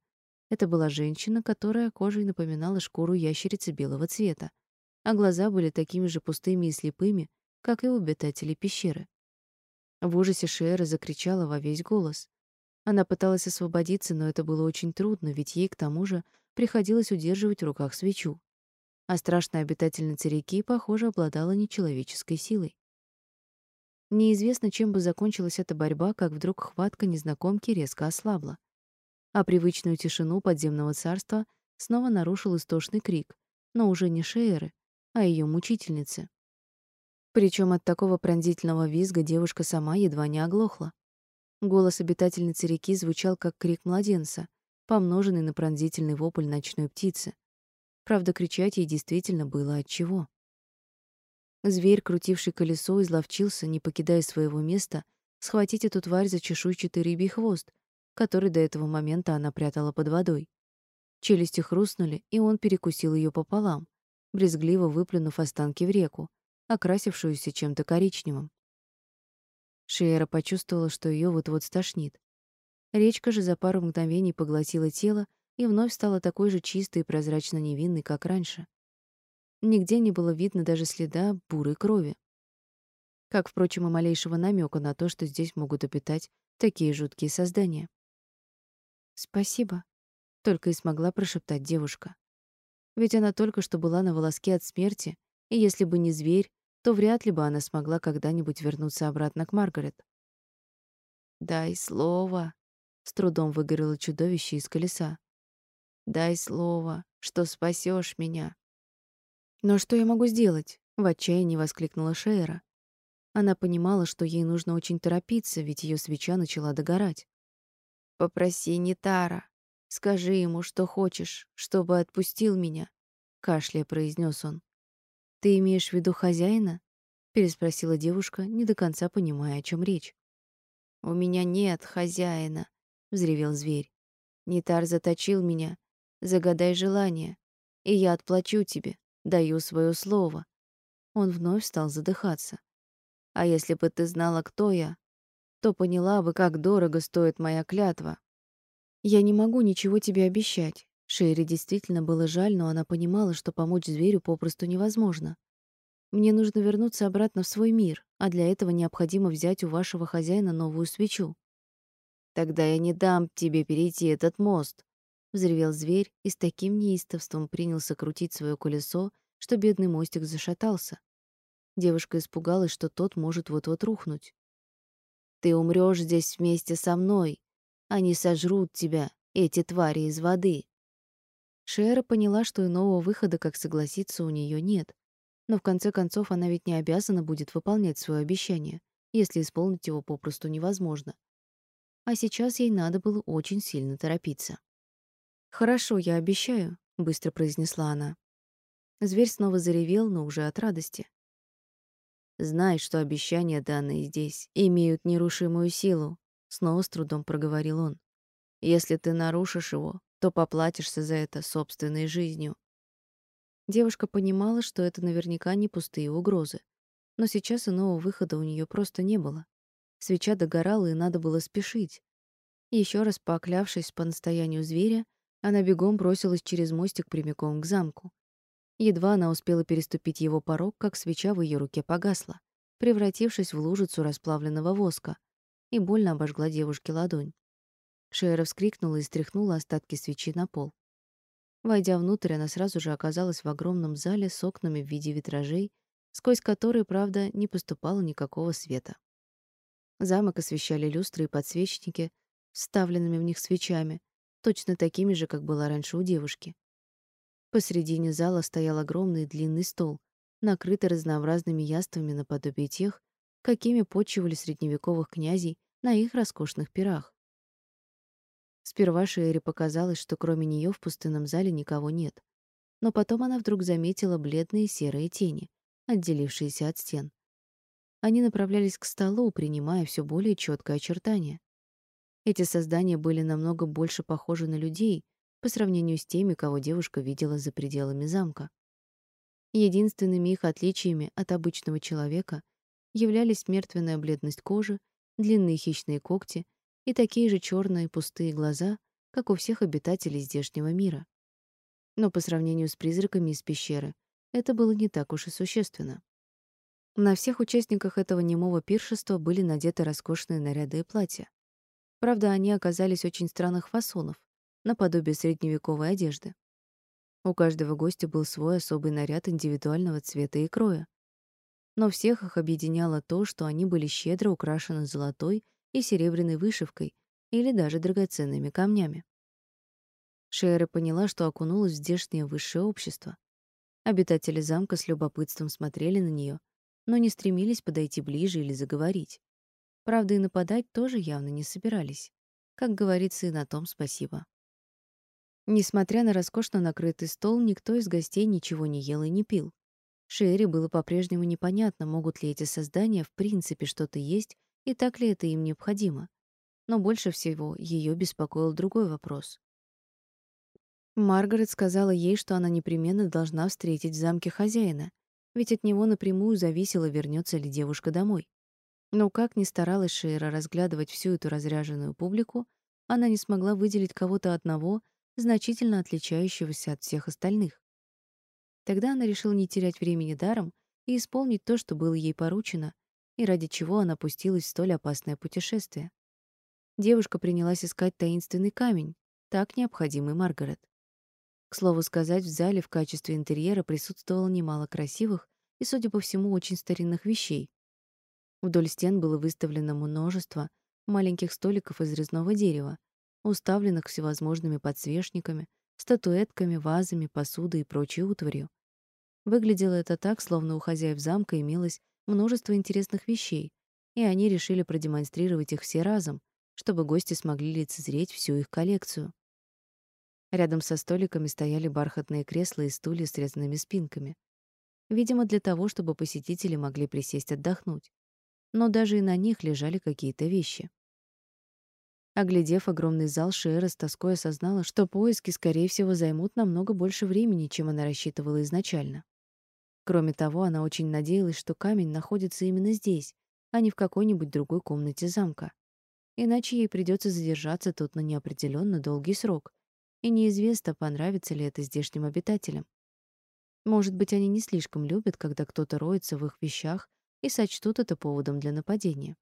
[SPEAKER 1] Это была женщина, которая кожей напоминала шкуру ящерицы белого цвета, а глаза были такими же пустыми и слепыми, как и у обитателей пещеры. В ужасе Шиэра закричала во весь голос. Она пыталась освободиться, но это было очень трудно, ведь ей к тому же приходилось удерживать в руках свечу. А страшная обитательница реки, похоже, обладала нечеловеческой силой. Неизвестно, чем бы закончилась эта борьба, как вдруг хватка незнакомки резко ослабла. А привычную тишину подземного царства снова нарушил истошный крик, но уже не Шееры, а ее мучительницы. Причем от такого пронзительного визга девушка сама едва не оглохла. Голос обитательницы реки звучал как крик младенца, помноженный на пронзительный вопль ночной птицы. Правда, кричать ей действительно было от чего. Зверь, крутивший колесо, изловчился, не покидая своего места, схватить эту тварь за чешуйчатый рыбий хвост, который до этого момента она прятала под водой. Челюсти хрустнули, и он перекусил ее пополам, брезгливо выплюнув останки в реку, окрасившуюся чем-то коричневым. Шиера почувствовала, что ее вот-вот стошнит. Речка же за пару мгновений поглотила тело и вновь стала такой же чистой и прозрачно невинной, как раньше. Нигде не было видно даже следа бурой крови. Как, впрочем, и малейшего намека на то, что здесь могут обитать такие жуткие создания. «Спасибо», — только и смогла прошептать девушка. Ведь она только что была на волоске от смерти, и если бы не зверь, то вряд ли бы она смогла когда-нибудь вернуться обратно к Маргарет. «Дай слово», — с трудом выгорело чудовище из колеса. «Дай слово, что спасешь меня». «Но что я могу сделать?» — в отчаянии воскликнула Шейра. Она понимала, что ей нужно очень торопиться, ведь ее свеча начала догорать. «Попроси Нитара. Скажи ему, что хочешь, чтобы отпустил меня», — кашляя произнес он. «Ты имеешь в виду хозяина?» — переспросила девушка, не до конца понимая, о чем речь. «У меня нет хозяина», — взревел зверь. «Нитар заточил меня. Загадай желание, и я отплачу тебе, даю свое слово». Он вновь стал задыхаться. «А если бы ты знала, кто я, то поняла бы, как дорого стоит моя клятва». «Я не могу ничего тебе обещать. Шейре действительно было жаль, но она понимала, что помочь зверю попросту невозможно. Мне нужно вернуться обратно в свой мир, а для этого необходимо взять у вашего хозяина новую свечу. Тогда я не дам тебе перейти этот мост, взревел зверь и с таким неистовством принялся крутить свое колесо, что бедный мостик зашатался. Девушка испугалась, что тот может вот-вот рухнуть. Ты умрёшь здесь вместе со мной. Они сожрут тебя, эти твари из воды. Шера поняла, что иного выхода, как согласиться, у нее нет. Но в конце концов она ведь не обязана будет выполнять свое обещание, если исполнить его попросту невозможно. А сейчас ей надо было очень сильно торопиться. «Хорошо, я обещаю», — быстро произнесла она. Зверь снова заревел, но уже от радости. «Знай, что обещания, данные здесь, имеют нерушимую силу», — снова с трудом проговорил он. «Если ты нарушишь его, то поплатишься за это собственной жизнью. Девушка понимала, что это наверняка не пустые угрозы. Но сейчас иного выхода у нее просто не было. Свеча догорала, и надо было спешить. Еще раз поклявшись по настоянию зверя, она бегом бросилась через мостик прямиком к замку. Едва она успела переступить его порог, как свеча в ее руке погасла, превратившись в лужицу расплавленного воска, и больно обожгла девушке ладонь. Шейра вскрикнула и стряхнула остатки свечи на пол. Войдя внутрь, она сразу же оказалась в огромном зале с окнами в виде витражей, сквозь которые, правда, не поступало никакого света. Замок освещали люстры и подсвечники, вставленными в них свечами, точно такими же, как была раньше у девушки. Посредине зала стоял огромный длинный стол, накрытый разнообразными яствами наподобие тех, какими почивали средневековых князей на их роскошных пирах. Сперва Шиэре показалось, что кроме нее в пустынном зале никого нет. Но потом она вдруг заметила бледные серые тени, отделившиеся от стен. Они направлялись к столу, принимая все более четкое очертание. Эти создания были намного больше похожи на людей по сравнению с теми, кого девушка видела за пределами замка. Единственными их отличиями от обычного человека являлись мертвенная бледность кожи, длинные хищные когти и такие же черные пустые глаза, как у всех обитателей здешнего мира. Но по сравнению с призраками из пещеры, это было не так уж и существенно. На всех участниках этого немого пиршества были надеты роскошные наряды и платья. Правда, они оказались очень странных фасонов, наподобие средневековой одежды. У каждого гостя был свой особый наряд индивидуального цвета и кроя. Но всех их объединяло то, что они были щедро украшены золотой и серебряной вышивкой или даже драгоценными камнями. Шейра поняла, что окунулась в здешнее высшее общество. Обитатели замка с любопытством смотрели на нее, но не стремились подойти ближе или заговорить. Правда, и нападать тоже явно не собирались. Как говорится, и на том спасибо. Несмотря на роскошно накрытый стол, никто из гостей ничего не ел и не пил. Шерри было по-прежнему непонятно, могут ли эти создания в принципе что-то есть и так ли это им необходимо. Но больше всего ее беспокоил другой вопрос. Маргарет сказала ей, что она непременно должна встретить в замке хозяина, ведь от него напрямую зависело, вернется ли девушка домой. Но как ни старалась Шейра разглядывать всю эту разряженную публику, она не смогла выделить кого-то одного, значительно отличающегося от всех остальных. Тогда она решила не терять времени даром и исполнить то, что было ей поручено, и ради чего она пустилась в столь опасное путешествие. Девушка принялась искать таинственный камень, так необходимый Маргарет. К слову сказать, в зале в качестве интерьера присутствовало немало красивых и, судя по всему, очень старинных вещей. Вдоль стен было выставлено множество маленьких столиков из резного дерева, уставленных всевозможными подсвечниками, статуэтками, вазами, посудой и прочей утварью. Выглядело это так, словно у хозяев замка имелось множество интересных вещей, и они решили продемонстрировать их все разом, чтобы гости смогли лицезреть всю их коллекцию. Рядом со столиками стояли бархатные кресла и стулья с резными спинками. Видимо, для того, чтобы посетители могли присесть отдохнуть. Но даже и на них лежали какие-то вещи. Оглядев огромный зал, Шиэра с тоской осознала, что поиски, скорее всего, займут намного больше времени, чем она рассчитывала изначально. Кроме того, она очень надеялась, что камень находится именно здесь, а не в какой-нибудь другой комнате замка. Иначе ей придется задержаться тут на неопределенно долгий срок, и неизвестно, понравится ли это здешним обитателям. Может быть, они не слишком любят, когда кто-то роется в их вещах и сочтут это поводом для нападения.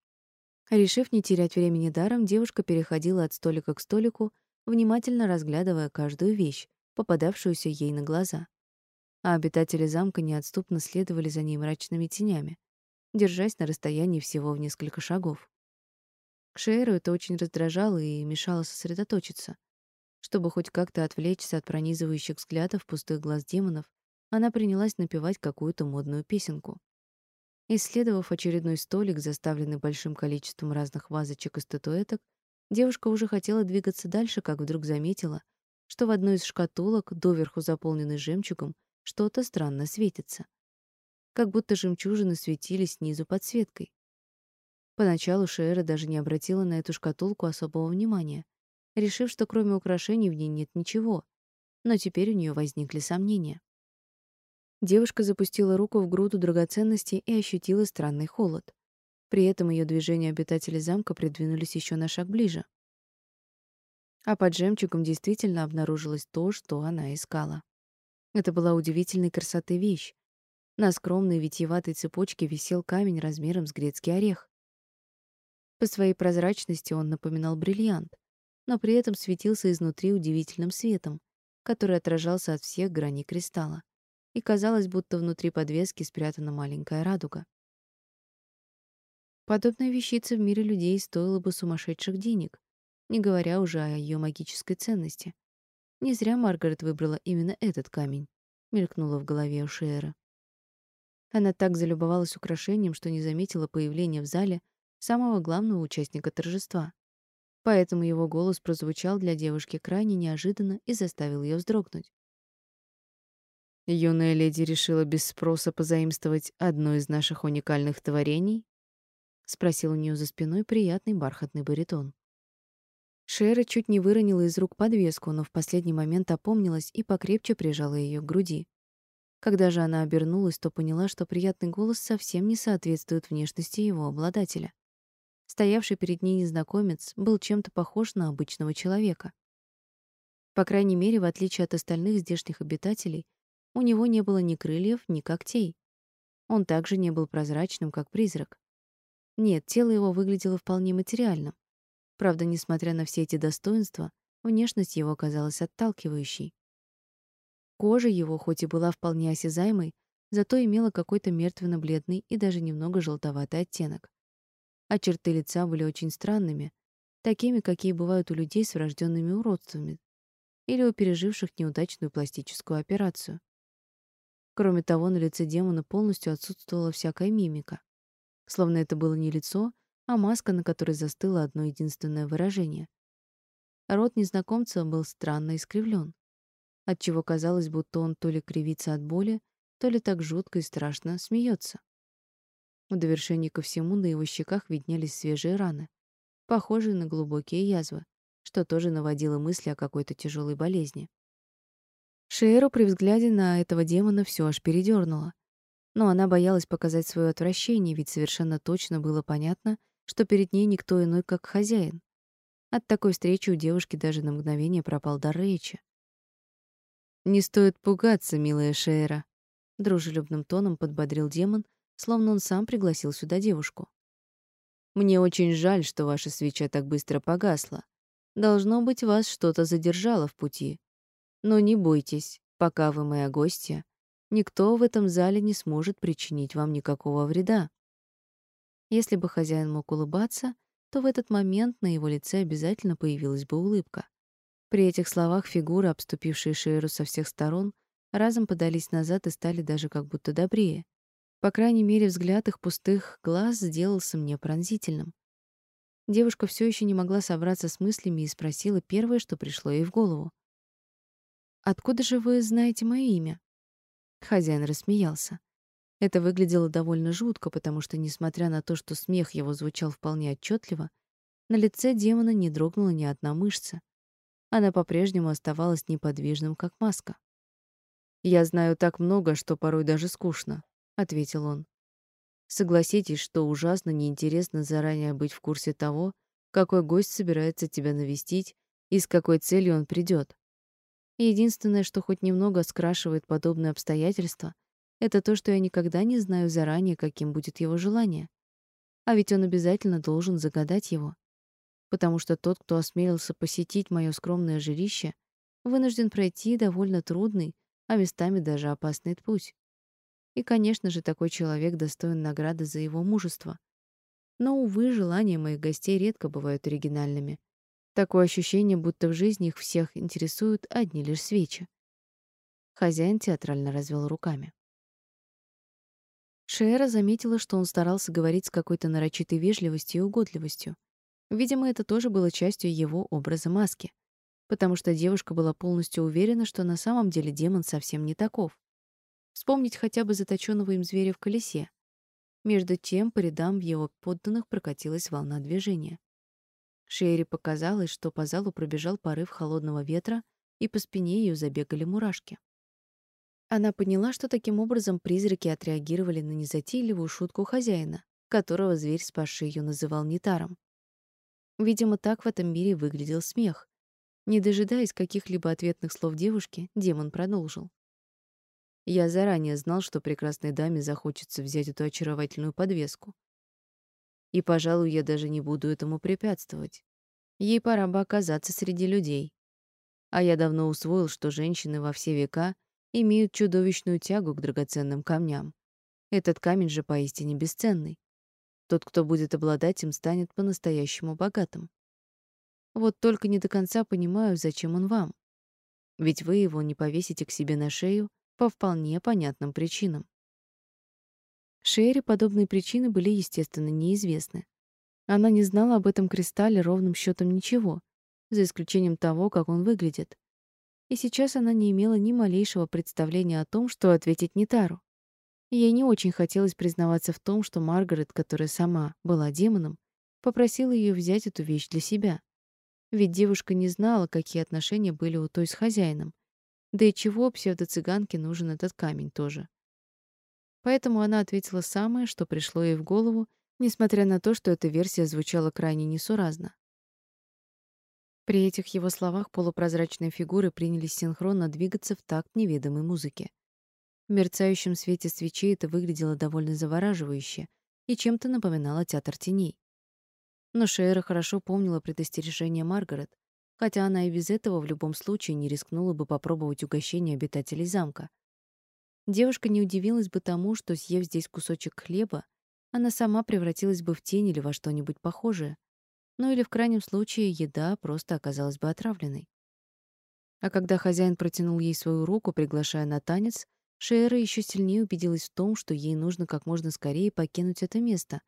[SPEAKER 1] Решив не терять времени даром, девушка переходила от столика к столику, внимательно разглядывая каждую вещь, попадавшуюся ей на глаза. А обитатели замка неотступно следовали за ней мрачными тенями, держась на расстоянии всего в несколько шагов. Шейру это очень раздражало и мешало сосредоточиться. Чтобы хоть как-то отвлечься от пронизывающих взглядов пустых глаз демонов, она принялась напевать какую-то модную песенку. Исследовав очередной столик, заставленный большим количеством разных вазочек и статуэток, девушка уже хотела двигаться дальше, как вдруг заметила, что в одной из шкатулок, доверху заполненной жемчугом, что-то странно светится. Как будто жемчужины светились снизу подсветкой. Поначалу Шера даже не обратила на эту шкатулку особого внимания, решив, что кроме украшений в ней нет ничего. Но теперь у нее возникли сомнения. Девушка запустила руку в груду драгоценностей и ощутила странный холод. При этом ее движения обитатели замка придвинулись еще на шаг ближе. А под жемчугом действительно обнаружилось то, что она искала. Это была удивительной красоты вещь. На скромной витиеватой цепочке висел камень размером с грецкий орех. По своей прозрачности он напоминал бриллиант, но при этом светился изнутри удивительным светом, который отражался от всех граней кристалла. И казалось, будто внутри подвески спрятана маленькая радуга. Подобная вещица в мире людей стоила бы сумасшедших денег, не говоря уже о ее магической ценности. Не зря Маргарет выбрала именно этот камень, мелькнуло в голове у Шера. Она так залюбовалась украшением, что не заметила появления в зале самого главного участника торжества. Поэтому его голос прозвучал для девушки крайне неожиданно и заставил ее вздрогнуть. Юная леди решила без спроса позаимствовать одно из наших уникальных творений? спросил у нее за спиной приятный бархатный баритон. Шера чуть не выронила из рук подвеску, но в последний момент опомнилась и покрепче прижала ее к груди. Когда же она обернулась, то поняла, что приятный голос совсем не соответствует внешности его обладателя. Стоявший перед ней незнакомец был чем-то похож на обычного человека. По крайней мере, в отличие от остальных здешних обитателей, у него не было ни крыльев, ни когтей. Он также не был прозрачным, как призрак. Нет, тело его выглядело вполне материальным. Правда, несмотря на все эти достоинства, внешность его казалась отталкивающей. Кожа его, хоть и была вполне осязаемой, зато имела какой-то мертвенно-бледный и даже немного желтоватый оттенок. А черты лица были очень странными, такими, какие бывают у людей с врожденными уродствами или у переживших неудачную пластическую операцию. Кроме того, на лице демона полностью отсутствовала всякая мимика. Словно это было не лицо, а маска, на которой застыло одно единственное выражение. Рот незнакомца был странно искривлен, отчего казалось, будто он то ли кривится от боли, то ли так жутко и страшно смеется. В довершение ко всему на его щеках виднелись свежие раны, похожие на глубокие язвы, что тоже наводило мысли о какой-то тяжелой болезни. Шейру при взгляде на этого демона все аж передернуло. Но она боялась показать свое отвращение, ведь совершенно точно было понятно, что перед ней никто иной, как хозяин. От такой встречи у девушки даже на мгновение пропал дар речи. «Не стоит пугаться, милая Шейра», — дружелюбным тоном подбодрил демон, словно он сам пригласил сюда девушку. «Мне очень жаль, что ваша свеча так быстро погасла. Должно быть, вас что-то задержало в пути. Но не бойтесь, пока вы моя гостья, никто в этом зале не сможет причинить вам никакого вреда. Если бы хозяин мог улыбаться, то в этот момент на его лице обязательно появилась бы улыбка. При этих словах фигуры, обступившие Шейру со всех сторон, разом подались назад и стали даже как будто добрее. По крайней мере, взгляд их пустых глаз сделался мне пронзительным. Девушка все еще не могла собраться с мыслями и спросила первое, что пришло ей в голову. Откуда же вы знаете мое имя? Хозяин рассмеялся. Это выглядело довольно жутко, потому что, несмотря на то, что смех его звучал вполне отчетливо, на лице демона не дрогнула ни одна мышца. Она по-прежнему оставалась неподвижным, как маска. «Я знаю так много, что порой даже скучно», — ответил он. «Согласитесь, что ужасно неинтересно заранее быть в курсе того, какой гость собирается тебя навестить и с какой целью он придет. Единственное, что хоть немного скрашивает подобные обстоятельства, это то, что я никогда не знаю заранее, каким будет его желание. А ведь он обязательно должен загадать его. Потому что тот, кто осмелился посетить мое скромное жилище, вынужден пройти довольно трудный, а местами даже опасный путь. И, конечно же, такой человек достоин награды за его мужество. Но, увы, желания моих гостей редко бывают оригинальными — Такое ощущение, будто в жизни их всех интересуют одни лишь свечи. Хозяин театрально развел руками. Шера заметила, что он старался говорить с какой-то нарочитой вежливостью и угодливостью. Видимо, это тоже было частью его образа маски, потому что девушка была полностью уверена, что на самом деле демон совсем не таков. Вспомнить хотя бы заточенного им зверя в колесе. Между тем по рядам его подданных прокатилась волна движения. Шерри показалось, что по залу пробежал порыв холодного ветра, и по спине ее забегали мурашки. Она поняла, что таким образом призраки отреагировали на незатейливую шутку хозяина, которого зверь, спасший ее, называл нетаром. Видимо, так в этом мире выглядел смех. Не дожидаясь каких-либо ответных слов девушки, демон продолжил. Я заранее знал, что прекрасной даме захочется взять эту очаровательную подвеску. И, пожалуй, я даже не буду этому препятствовать. Ей пора бы оказаться среди людей. А я давно усвоил, что женщины во все века имеют чудовищную тягу к драгоценным камням. Этот камень же поистине бесценный. Тот, кто будет обладать им, станет по-настоящему богатым. Вот только не до конца понимаю, зачем он вам. Ведь вы его не повесите к себе на шею по вполне понятным причинам. Шере подобные причины были, естественно, неизвестны. Она не знала об этом кристалле ровным счетом ничего, за исключением того, как он выглядит. И сейчас она не имела ни малейшего представления о том, что ответить Нитару. Ей не очень хотелось признаваться в том, что Маргарет, которая сама была демоном, попросила ее взять эту вещь для себя. Ведь девушка не знала, какие отношения были у той с хозяином, да и чего псевдоцыганке нужен этот камень тоже. Поэтому она ответила самое, что пришло ей в голову, несмотря на то, что эта версия звучала крайне несуразно. При этих его словах полупрозрачные фигуры принялись синхронно двигаться в такт неведомой музыки. В мерцающем свете свечей это выглядело довольно завораживающе и чем-то напоминало театр теней. Но Шейра хорошо помнила предостережение Маргарет, хотя она и без этого в любом случае не рискнула бы попробовать угощение обитателей замка. Девушка не удивилась бы тому, что, съев здесь кусочек хлеба, она сама превратилась бы в тень или во что-нибудь похожее. Ну или в крайнем случае еда просто оказалась бы отравленной. А когда хозяин протянул ей свою руку, приглашая на танец, Шейра еще сильнее убедилась в том, что ей нужно как можно скорее покинуть это место,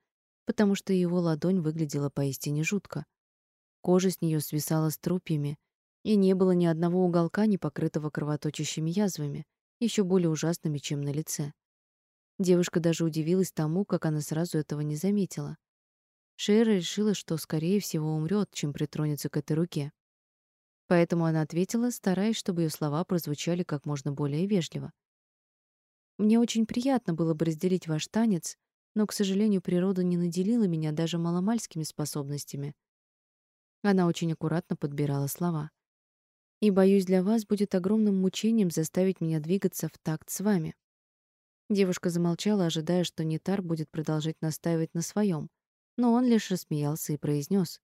[SPEAKER 1] потому что его ладонь выглядела поистине жутко. Кожа с нее свисала струпьями, и не было ни одного уголка, не покрытого кровоточащими язвами, еще более ужасными, чем на лице. Девушка даже удивилась тому, как она сразу этого не заметила. Шейра решила, что скорее всего умрет, чем притронется к этой руке. Поэтому она ответила, стараясь, чтобы ее слова прозвучали как можно более вежливо. Мне очень приятно было бы разделить ваш танец, но, к сожалению, природа не наделила меня даже маломальскими способностями. Она очень аккуратно подбирала слова. И боюсь, для вас будет огромным мучением заставить меня двигаться в такт с вами. Девушка замолчала, ожидая, что Нитар будет продолжать настаивать на своем, но он лишь рассмеялся и произнес: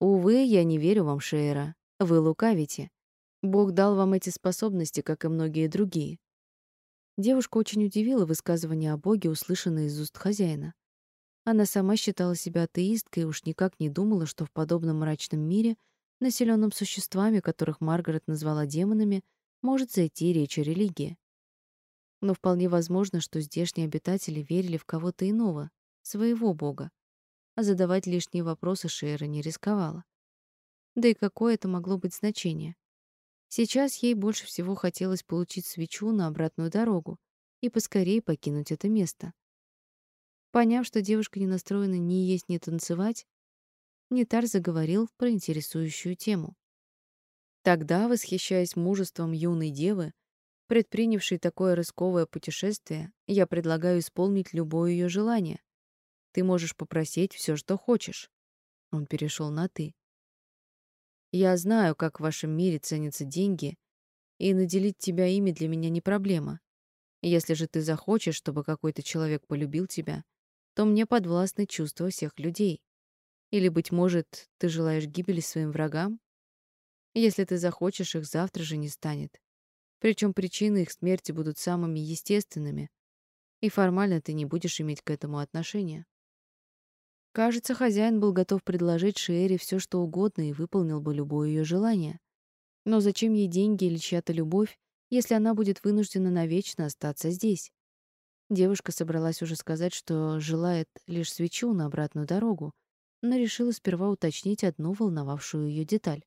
[SPEAKER 1] Увы, я не верю вам, Шейра. Вы лукавите. Бог дал вам эти способности, как и многие другие. Девушка очень удивила высказывание о Боге, услышанное из уст хозяина. Она сама считала себя атеисткой и уж никак не думала, что в подобном мрачном мире, населенном существами, которых Маргарет назвала демонами, может зайти речь о религии. Но вполне возможно, что здешние обитатели верили в кого-то иного, своего бога. А задавать лишние вопросы Шейра не рисковала. Да и какое это могло быть значение? Сейчас ей больше всего хотелось получить свечу на обратную дорогу и поскорее покинуть это место. Поняв, что девушка не настроена ни есть, ни танцевать, Нитар заговорил про интересующую тему. Тогда, восхищаясь мужеством юной девы, предпринявшей такое рисковое путешествие, я предлагаю исполнить любое ее желание. Ты можешь попросить все, что хочешь. Он перешел на ты. Я знаю, как в вашем мире ценятся деньги, и наделить тебя ими для меня не проблема. Если же ты захочешь, чтобы какой-то человек полюбил тебя, то мне подвластны чувства всех людей. Или, быть может, ты желаешь гибели своим врагам? Если ты захочешь, их завтра же не станет. Причем причины их смерти будут самыми естественными, и формально ты не будешь иметь к этому отношения. Кажется, хозяин был готов предложить Шиэре все, что угодно, и выполнил бы любое ее желание. Но зачем ей деньги или чья-то любовь, если она будет вынуждена навечно остаться здесь? Девушка собралась уже сказать, что желает лишь свечу на обратную дорогу, но решила сперва уточнить одну волновавшую ее деталь.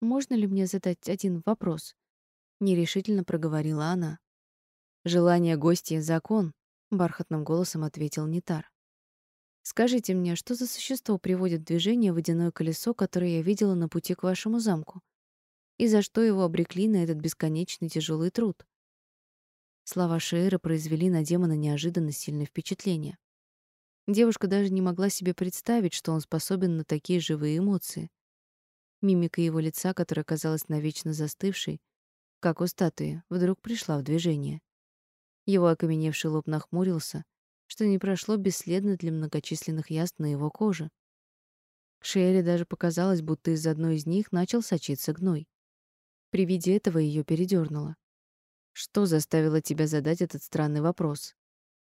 [SPEAKER 1] «Можно ли мне задать один вопрос?» — нерешительно проговорила она. «Желание гостя — закон», — бархатным голосом ответил Нитар. «Скажите мне, что за существо приводит в движение водяное колесо, которое я видела на пути к вашему замку?» и за что его обрекли на этот бесконечный тяжелый труд. Слова Шейра произвели на демона неожиданно сильное впечатление. Девушка даже не могла себе представить, что он способен на такие живые эмоции. Мимика его лица, которая казалась навечно застывшей, как у статуи, вдруг пришла в движение. Его окаменевший лоб нахмурился, что не прошло бесследно для многочисленных язв на его коже. Шейре даже показалось, будто из одной из них начал сочиться гной. При виде этого ее передернуло. Что заставило тебя задать этот странный вопрос?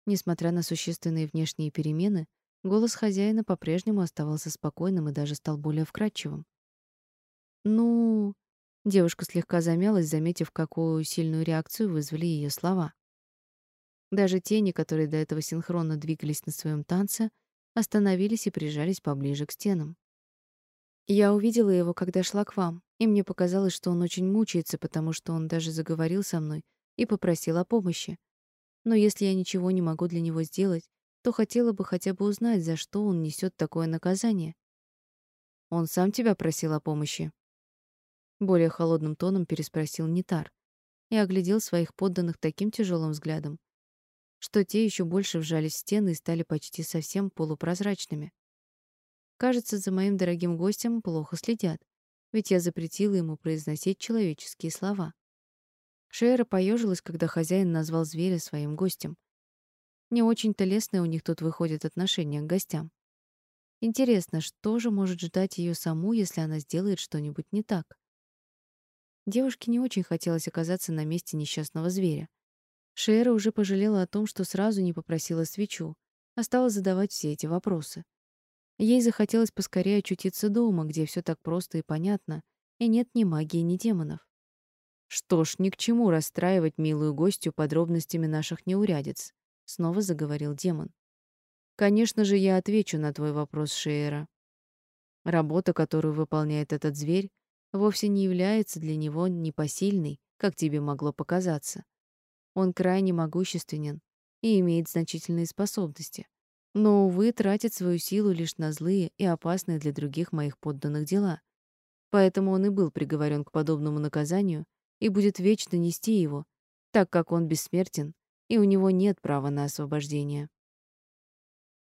[SPEAKER 1] Несмотря на существенные внешние перемены, голос хозяина по-прежнему оставался спокойным и даже стал более вкрадчивым. Ну, девушка слегка замялась, заметив, какую сильную реакцию вызвали ее слова. Даже тени, которые до этого синхронно двигались на своем танце, остановились и прижались поближе к стенам. Я увидела его, когда шла к вам, и мне показалось, что он очень мучается, потому что он даже заговорил со мной и попросил о помощи. Но если я ничего не могу для него сделать, то хотела бы хотя бы узнать, за что он несет такое наказание. Он сам тебя просил о помощи? Более холодным тоном переспросил Нитар и оглядел своих подданных таким тяжелым взглядом, что те еще больше вжались в стены и стали почти совсем полупрозрачными. Кажется, за моим дорогим гостем плохо следят, ведь я запретила ему произносить человеческие слова. Шейра поежилась, когда хозяин назвал зверя своим гостем. Не очень-то лестное у них тут выходит отношение к гостям. Интересно, что же может ждать ее саму, если она сделает что-нибудь не так? Девушке не очень хотелось оказаться на месте несчастного зверя. Шейра уже пожалела о том, что сразу не попросила свечу, а стала задавать все эти вопросы. Ей захотелось поскорее очутиться дома, где все так просто и понятно, и нет ни магии, ни демонов. Что ж, ни к чему расстраивать милую гостью подробностями наших неурядиц, снова заговорил демон. Конечно же, я отвечу на твой вопрос, Шейра. Работа, которую выполняет этот зверь, вовсе не является для него непосильной, как тебе могло показаться. Он крайне могущественен и имеет значительные способности но, увы, тратит свою силу лишь на злые и опасные для других моих подданных дела. Поэтому он и был приговорен к подобному наказанию и будет вечно нести его, так как он бессмертен, и у него нет права на освобождение.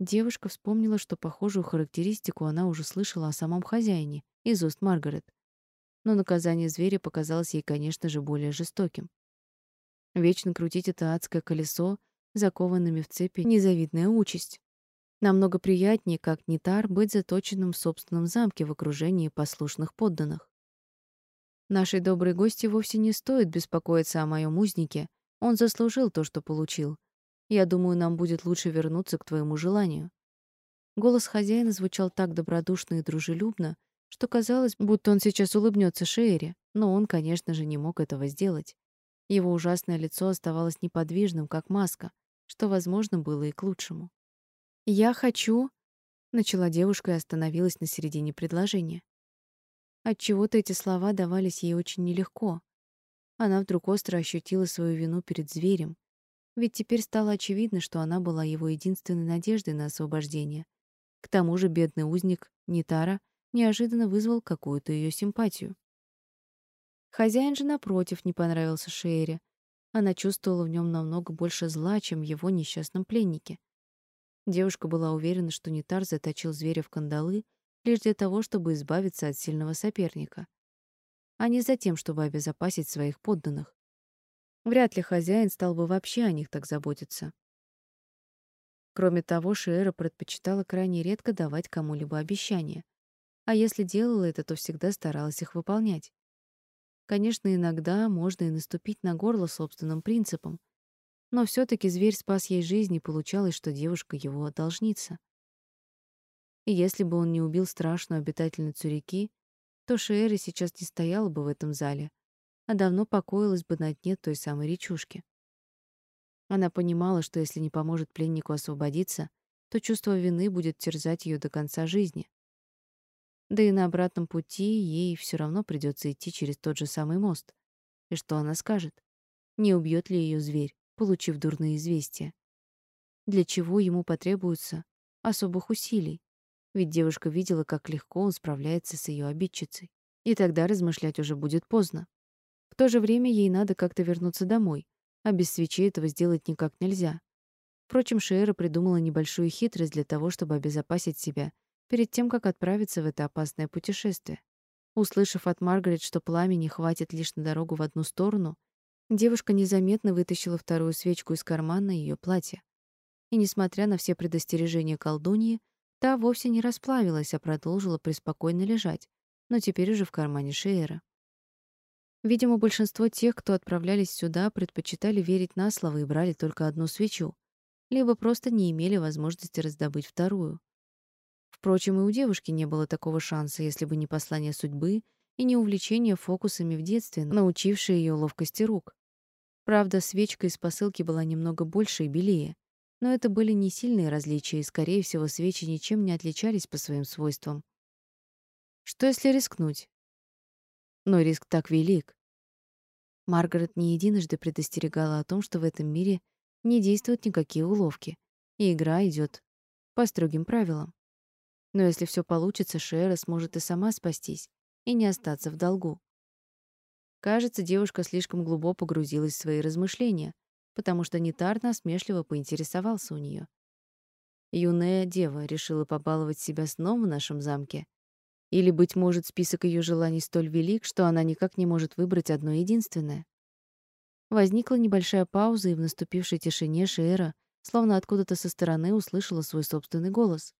[SPEAKER 1] Девушка вспомнила, что похожую характеристику она уже слышала о самом хозяине из уст Маргарет. Но наказание зверя показалось ей, конечно же, более жестоким. Вечно крутить это адское колесо, закованными в цепи, незавидная участь. Намного приятнее, как Нитар, быть заточенным в собственном замке в окружении послушных подданных. Нашей доброй гости вовсе не стоит беспокоиться о моем узнике. Он заслужил то, что получил. Я думаю, нам будет лучше вернуться к твоему желанию. Голос хозяина звучал так добродушно и дружелюбно, что казалось, будто он сейчас улыбнется Шеере, но он, конечно же, не мог этого сделать. Его ужасное лицо оставалось неподвижным, как маска, что, возможно, было и к лучшему. «Я хочу...» — начала девушка и остановилась на середине предложения. Отчего-то эти слова давались ей очень нелегко. Она вдруг остро ощутила свою вину перед зверем, ведь теперь стало очевидно, что она была его единственной надеждой на освобождение. К тому же бедный узник Нитара неожиданно вызвал какую-то ее симпатию. Хозяин же, напротив, не понравился Шейре. Она чувствовала в нем намного больше зла, чем в его несчастном пленнике. Девушка была уверена, что Нитар заточил зверя в кандалы лишь для того, чтобы избавиться от сильного соперника, а не за тем, чтобы обезопасить своих подданных. Вряд ли хозяин стал бы вообще о них так заботиться. Кроме того, Шиэра предпочитала крайне редко давать кому-либо обещания, а если делала это, то всегда старалась их выполнять. Конечно, иногда можно и наступить на горло собственным принципам, но все таки зверь спас ей жизнь, и получалось, что девушка его должница. И если бы он не убил страшную обитательницу реки, то Шиэра сейчас не стояла бы в этом зале, а давно покоилась бы на дне той самой речушки. Она понимала, что если не поможет пленнику освободиться, то чувство вины будет терзать ее до конца жизни. Да и на обратном пути ей все равно придется идти через тот же самый мост. И что она скажет? Не убьет ли ее зверь? получив дурные известия. Для чего ему потребуется особых усилий? Ведь девушка видела, как легко он справляется с ее обидчицей. И тогда размышлять уже будет поздно. В то же время ей надо как-то вернуться домой, а без свечи этого сделать никак нельзя. Впрочем, Шиэра придумала небольшую хитрость для того, чтобы обезопасить себя перед тем, как отправиться в это опасное путешествие. Услышав от Маргарет, что пламени хватит лишь на дорогу в одну сторону, девушка незаметно вытащила вторую свечку из кармана ее платья. И несмотря на все предостережения колдуньи, та вовсе не расплавилась, а продолжила преспокойно лежать, но теперь уже в кармане Шеера. Видимо, большинство тех, кто отправлялись сюда, предпочитали верить на слово и брали только одну свечу, либо просто не имели возможности раздобыть вторую. Впрочем, и у девушки не было такого шанса, если бы не послание судьбы и не увлечение фокусами в детстве, научившее ее ловкости рук. Правда, свечка из посылки была немного больше и белее, но это были не сильные различия, и, скорее всего, свечи ничем не отличались по своим свойствам. Что если рискнуть? Но риск так велик. Маргарет не единожды предостерегала о том, что в этом мире не действуют никакие уловки, и игра идет по строгим правилам. Но если все получится, Шера сможет и сама спастись, и не остаться в долгу. Кажется, девушка слишком глубоко погрузилась в свои размышления, потому что Нитар насмешливо поинтересовался у нее. Юная дева решила побаловать себя сном в нашем замке. Или, быть может, список ее желаний столь велик, что она никак не может выбрать одно единственное. Возникла небольшая пауза, и в наступившей тишине Шиэра, словно откуда-то со стороны, услышала свой собственный голос.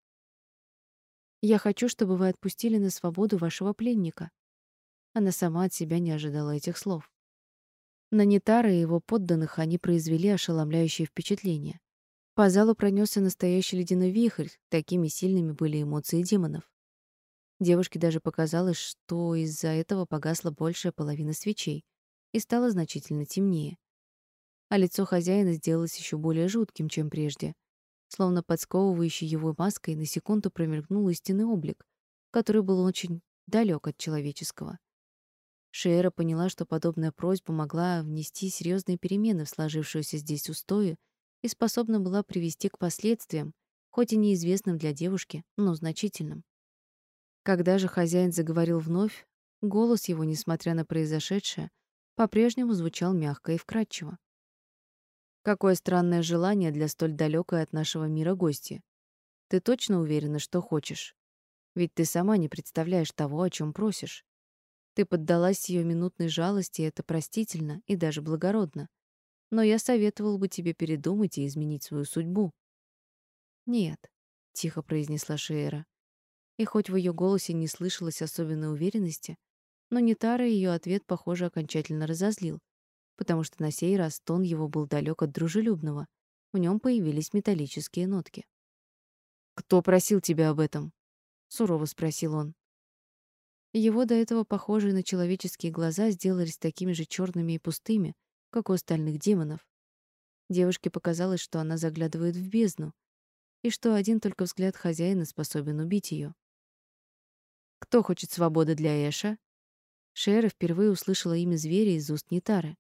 [SPEAKER 1] Я хочу, чтобы вы отпустили на свободу вашего пленника. Она сама от себя не ожидала этих слов. На Нитара и его подданных они произвели ошеломляющее впечатление. По залу пронесся настоящий ледяной вихрь, такими сильными были эмоции демонов. Девушке даже показалось, что из-за этого погасла большая половина свечей и стало значительно темнее. А лицо хозяина сделалось еще более жутким, чем прежде — Словно подсковывающий его маской на секунду промелькнул истинный облик, который был очень далек от человеческого. Шиэра поняла, что подобная просьба могла внести серьезные перемены в сложившуюся здесь устои и способна была привести к последствиям, хоть и неизвестным для девушки, но значительным. Когда же хозяин заговорил вновь, голос его, несмотря на произошедшее, по-прежнему звучал мягко и вкрадчиво. Какое странное желание для столь далекой от нашего мира гости. Ты точно уверена, что хочешь? Ведь ты сама не представляешь того, о чем просишь. Ты поддалась ее минутной жалости, и это простительно и даже благородно. Но я советовал бы тебе передумать и изменить свою судьбу. Нет, тихо произнесла Шеера. И хоть в ее голосе не слышалось особенной уверенности, но Нитара ее ответ, похоже, окончательно разозлил потому что на сей раз тон его был далек от дружелюбного. В нем появились металлические нотки. «Кто просил тебя об этом?» — сурово спросил он. Его до этого похожие на человеческие глаза сделались такими же черными и пустыми, как у остальных демонов. Девушке показалось, что она заглядывает в бездну, и что один только взгляд хозяина способен убить ее. «Кто хочет свободы для Эша?» Шера впервые услышала имя зверя из уст Нитары.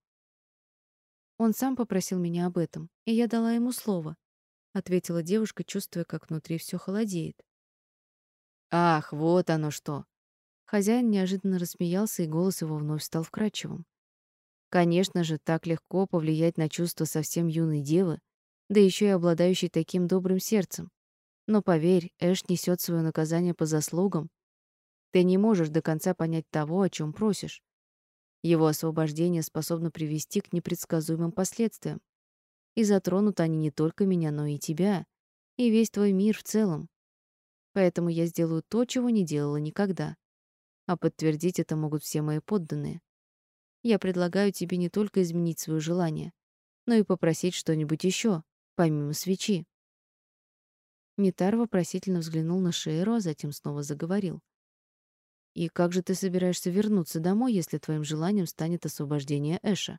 [SPEAKER 1] Он сам попросил меня об этом, и я дала ему слово, ответила девушка, чувствуя, как внутри все холодеет. Ах, вот оно что. Хозяин неожиданно рассмеялся, и голос его вновь стал вкрадчивым. Конечно же, так легко повлиять на чувства совсем юной девы, да еще и обладающей таким добрым сердцем. Но поверь, Эш несет свое наказание по заслугам. Ты не можешь до конца понять того, о чем просишь. Его освобождение способно привести к непредсказуемым последствиям. И затронут они не только меня, но и тебя, и весь твой мир в целом. Поэтому я сделаю то, чего не делала никогда. А подтвердить это могут все мои подданные. Я предлагаю тебе не только изменить свое желание, но и попросить что-нибудь еще, помимо свечи. Митар вопросительно взглянул на Шейру, а затем снова заговорил. И как же ты собираешься вернуться домой, если твоим желанием станет освобождение Эша?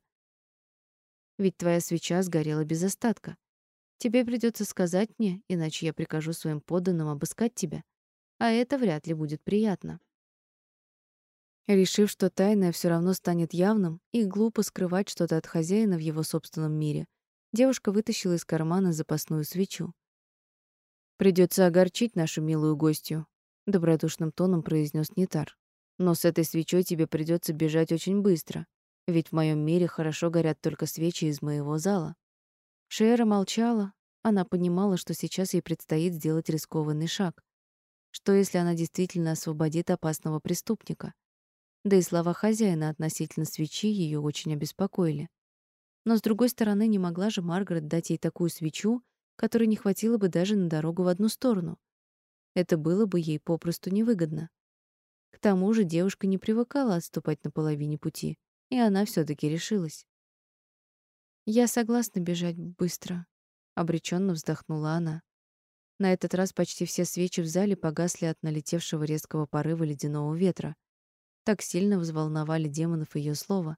[SPEAKER 1] Ведь твоя свеча сгорела без остатка. Тебе придется сказать мне, иначе я прикажу своим подданным обыскать тебя. А это вряд ли будет приятно. Решив, что тайное все равно станет явным и глупо скрывать что-то от хозяина в его собственном мире, девушка вытащила из кармана запасную свечу. Придется огорчить нашу милую гостью, добродушным тоном произнес Нитар. Но с этой свечой тебе придется бежать очень быстро, ведь в моем мире хорошо горят только свечи из моего зала. Шера молчала. Она понимала, что сейчас ей предстоит сделать рискованный шаг. Что если она действительно освободит опасного преступника? Да и слова хозяина относительно свечи ее очень обеспокоили. Но с другой стороны, не могла же Маргарет дать ей такую свечу, которой не хватило бы даже на дорогу в одну сторону. Это было бы ей попросту невыгодно. К тому же девушка не привыкала отступать на половине пути, и она все таки решилась. «Я согласна бежать быстро», — обреченно вздохнула она. На этот раз почти все свечи в зале погасли от налетевшего резкого порыва ледяного ветра. Так сильно взволновали демонов ее слова.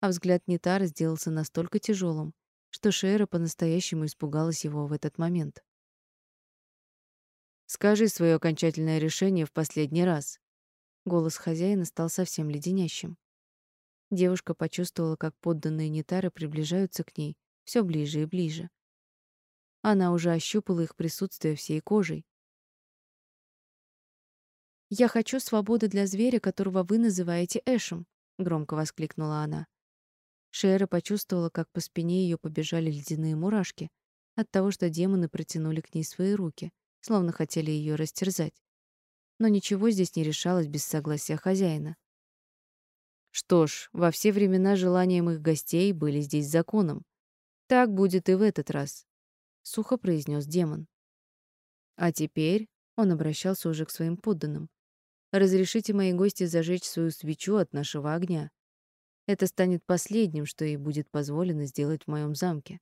[SPEAKER 1] А взгляд Нитара сделался настолько тяжелым, что Шейра по-настоящему испугалась его в этот момент. «Скажи свое окончательное решение в последний раз». Голос хозяина стал совсем леденящим. Девушка почувствовала, как подданные Нитары приближаются к ней все ближе и ближе. Она уже ощупала их присутствие всей кожей. «Я хочу свободы для зверя, которого вы называете Эшем», — громко воскликнула она. Шера почувствовала, как по спине ее побежали ледяные мурашки от того, что демоны протянули к ней свои руки, словно хотели ее растерзать. Но ничего здесь не решалось без согласия хозяина. Что ж, во все времена желания моих гостей были здесь законом. Так будет и в этот раз, сухо произнес демон. А теперь он обращался уже к своим подданным. Разрешите моей гости зажечь свою свечу от нашего огня. Это станет последним, что ей будет позволено сделать в моем замке.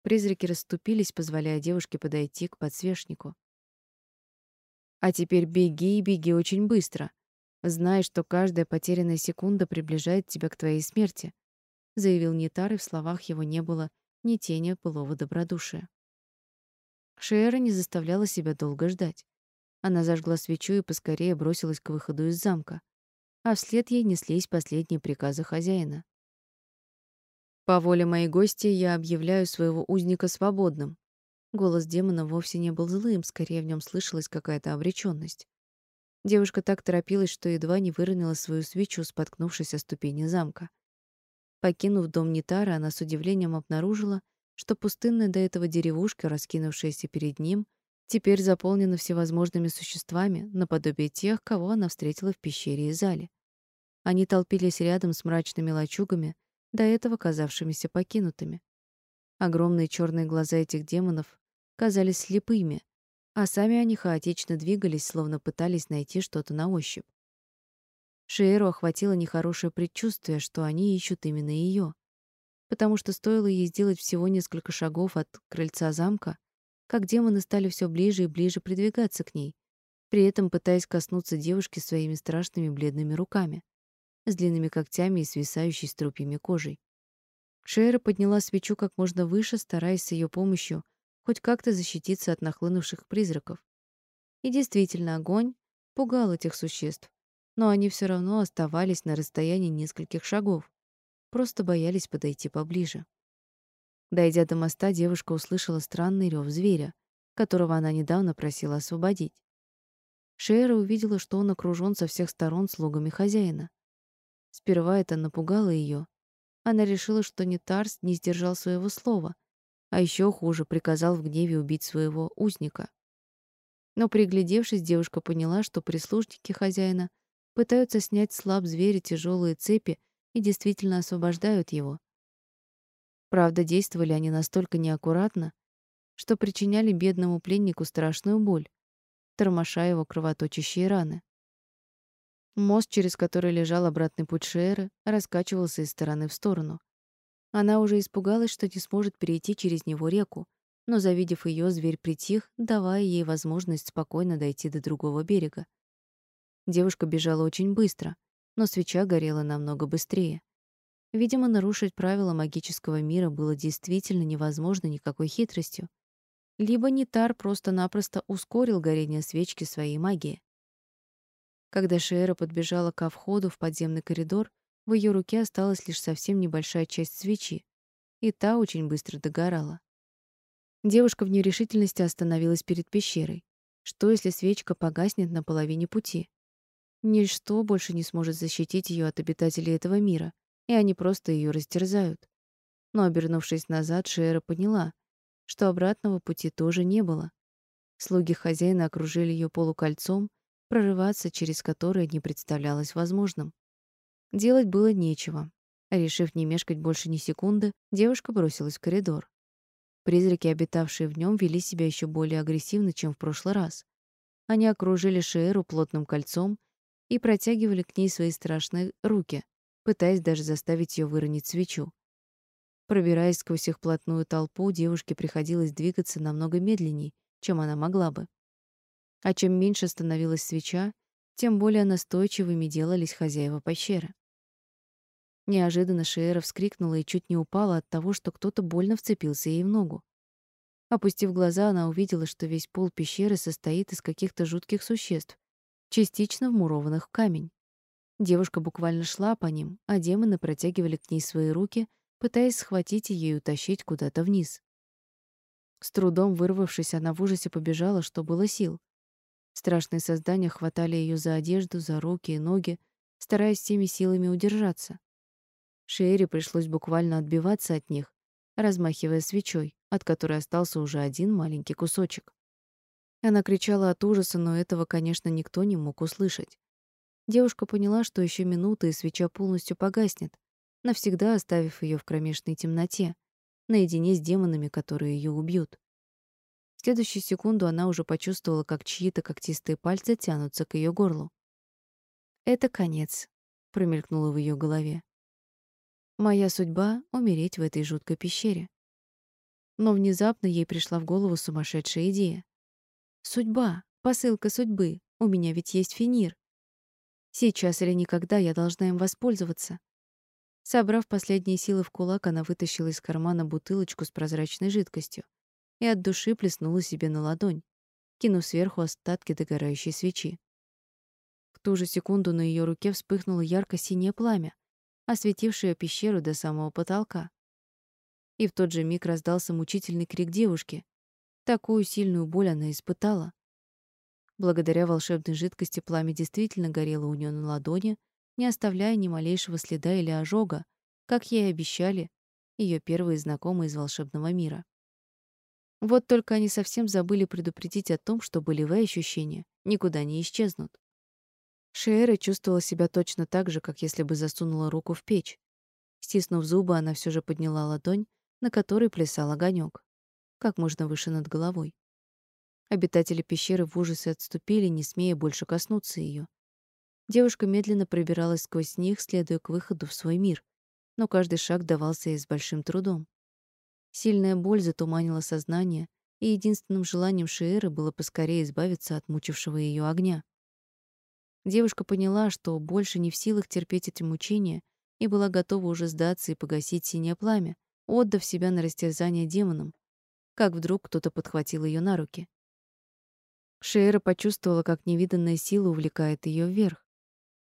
[SPEAKER 1] Призраки расступились, позволяя девушке подойти к подсвечнику. А теперь беги и беги очень быстро. Знай, что каждая потерянная секунда приближает тебя к твоей смерти, заявил Нитар, и в словах его не было ни тени былого добродушия. Шейра не заставляла себя долго ждать. Она зажгла свечу и поскорее бросилась к выходу из замка, а вслед ей неслись последние приказы хозяина. По воле моей гости я объявляю своего узника свободным. Голос демона вовсе не был злым, скорее в нем слышалась какая-то обречённость. Девушка так торопилась, что едва не выронила свою свечу, споткнувшись о ступени замка. Покинув дом Нитара, она с удивлением обнаружила, что пустынная до этого деревушка, раскинувшаяся перед ним, теперь заполнена всевозможными существами, наподобие тех, кого она встретила в пещере и зале. Они толпились рядом с мрачными лачугами, до этого казавшимися покинутыми. Огромные черные глаза этих демонов казались слепыми, а сами они хаотично двигались, словно пытались найти что-то на ощупь. Шейру охватило нехорошее предчувствие, что они ищут именно ее, потому что стоило ей сделать всего несколько шагов от крыльца замка, как демоны стали все ближе и ближе придвигаться к ней, при этом пытаясь коснуться девушки своими страшными бледными руками, с длинными когтями и свисающей струпьями кожей. Шейра подняла свечу как можно выше, стараясь с ее помощью хоть как-то защититься от нахлынувших призраков. И действительно, огонь пугал этих существ, но они все равно оставались на расстоянии нескольких шагов, просто боялись подойти поближе. Дойдя до моста, девушка услышала странный рев зверя, которого она недавно просила освободить. Шейра увидела, что он окружен со всех сторон слугами хозяина. Сперва это напугало ее. Она решила, что Нетарс не сдержал своего слова а еще хуже, приказал в гневе убить своего узника. Но приглядевшись, девушка поняла, что прислужники хозяина пытаются снять с лап зверя тяжелые цепи и действительно освобождают его. Правда, действовали они настолько неаккуратно, что причиняли бедному пленнику страшную боль, тормоша его кровоточащие раны. Мост, через который лежал обратный путь Шеры, раскачивался из стороны в сторону. Она уже испугалась, что не сможет перейти через него реку, но, завидев ее, зверь притих, давая ей возможность спокойно дойти до другого берега. Девушка бежала очень быстро, но свеча горела намного быстрее. Видимо, нарушить правила магического мира было действительно невозможно никакой хитростью. Либо Нитар просто-напросто ускорил горение свечки своей магией. Когда Шера подбежала ко входу в подземный коридор, в ее руке осталась лишь совсем небольшая часть свечи, и та очень быстро догорала. Девушка в нерешительности остановилась перед пещерой. Что, если свечка погаснет на половине пути? Ничто больше не сможет защитить ее от обитателей этого мира, и они просто ее растерзают. Но, обернувшись назад, Шера поняла, что обратного пути тоже не было. Слуги хозяина окружили ее полукольцом, прорываться через которое не представлялось возможным. Делать было нечего. Решив не мешкать больше ни секунды, девушка бросилась в коридор. Призраки, обитавшие в нем, вели себя еще более агрессивно, чем в прошлый раз. Они окружили Шееру плотным кольцом и протягивали к ней свои страшные руки, пытаясь даже заставить ее выронить свечу. Пробираясь сквозь их плотную толпу, девушке приходилось двигаться намного медленней, чем она могла бы. А чем меньше становилась свеча, тем более настойчивыми делались хозяева пещеры. Неожиданно Шеера вскрикнула и чуть не упала от того, что кто-то больно вцепился ей в ногу. Опустив глаза, она увидела, что весь пол пещеры состоит из каких-то жутких существ, частично вмурованных в камень. Девушка буквально шла по ним, а демоны протягивали к ней свои руки, пытаясь схватить ее и утащить куда-то вниз. С трудом вырвавшись, она в ужасе побежала, что было сил. Страшные создания хватали ее за одежду, за руки и ноги, стараясь всеми силами удержаться. Шерри пришлось буквально отбиваться от них, размахивая свечой, от которой остался уже один маленький кусочек. Она кричала от ужаса, но этого, конечно, никто не мог услышать. Девушка поняла, что еще минута, и свеча полностью погаснет, навсегда оставив ее в кромешной темноте, наедине с демонами, которые ее убьют. В следующую секунду она уже почувствовала, как чьи-то когтистые пальцы тянутся к ее горлу. «Это конец», — промелькнуло в ее голове. «Моя судьба — умереть в этой жуткой пещере». Но внезапно ей пришла в голову сумасшедшая идея. «Судьба, посылка судьбы, у меня ведь есть финир. Сейчас или никогда я должна им воспользоваться. Собрав последние силы в кулак, она вытащила из кармана бутылочку с прозрачной жидкостью и от души плеснула себе на ладонь, кинув сверху остатки догорающей свечи. В ту же секунду на ее руке вспыхнуло ярко-синее пламя, осветившее пещеру до самого потолка. И в тот же миг раздался мучительный крик девушки. Такую сильную боль она испытала. Благодаря волшебной жидкости пламя действительно горело у нее на ладони, не оставляя ни малейшего следа или ожога, как ей обещали ее первые знакомые из волшебного мира. Вот только они совсем забыли предупредить о том, что болевые ощущения никуда не исчезнут. Шиэра чувствовала себя точно так же, как если бы засунула руку в печь. Стиснув зубы, она все же подняла ладонь, на которой плясал огонек, как можно выше над головой. Обитатели пещеры в ужасе отступили, не смея больше коснуться ее. Девушка медленно пробиралась сквозь них, следуя к выходу в свой мир, но каждый шаг давался ей с большим трудом. Сильная боль затуманила сознание, и единственным желанием Шиэры было поскорее избавиться от мучившего ее огня. Девушка поняла, что больше не в силах терпеть эти мучения, и была готова уже сдаться и погасить синее пламя, отдав себя на растерзание демонам, как вдруг кто-то подхватил ее на руки. Шейра почувствовала, как невиданная сила увлекает ее вверх.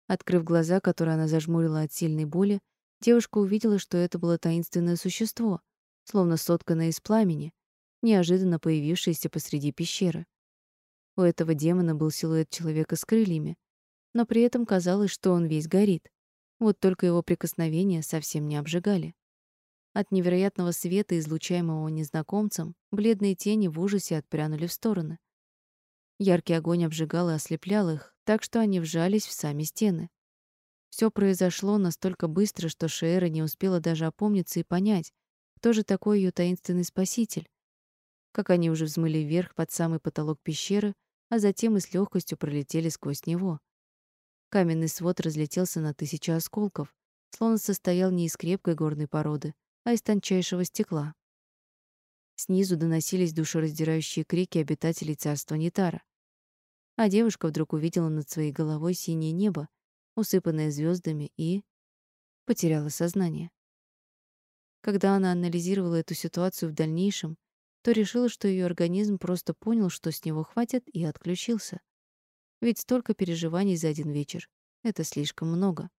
[SPEAKER 1] Открыв глаза, которые она зажмурила от сильной боли, девушка увидела, что это было таинственное существо, словно сотканное из пламени, неожиданно появившееся посреди пещеры. У этого демона был силуэт человека с крыльями, но при этом казалось, что он весь горит. Вот только его прикосновения совсем не обжигали. От невероятного света, излучаемого незнакомцем, бледные тени в ужасе отпрянули в стороны. Яркий огонь обжигал и ослеплял их, так что они вжались в сами стены. Все произошло настолько быстро, что Шеера не успела даже опомниться и понять, кто же такой ее таинственный спаситель. Как они уже взмыли вверх под самый потолок пещеры, а затем и с легкостью пролетели сквозь него. Каменный свод разлетелся на тысячи осколков, словно состоял не из крепкой горной породы, а из тончайшего стекла. Снизу доносились душераздирающие крики обитателей царства Нитара. А девушка вдруг увидела над своей головой синее небо, усыпанное звездами, и потеряла сознание. Когда она анализировала эту ситуацию в дальнейшем, то решила, что ее организм просто понял, что с него хватит, и отключился. Ведь столько переживаний за один вечер — это слишком много.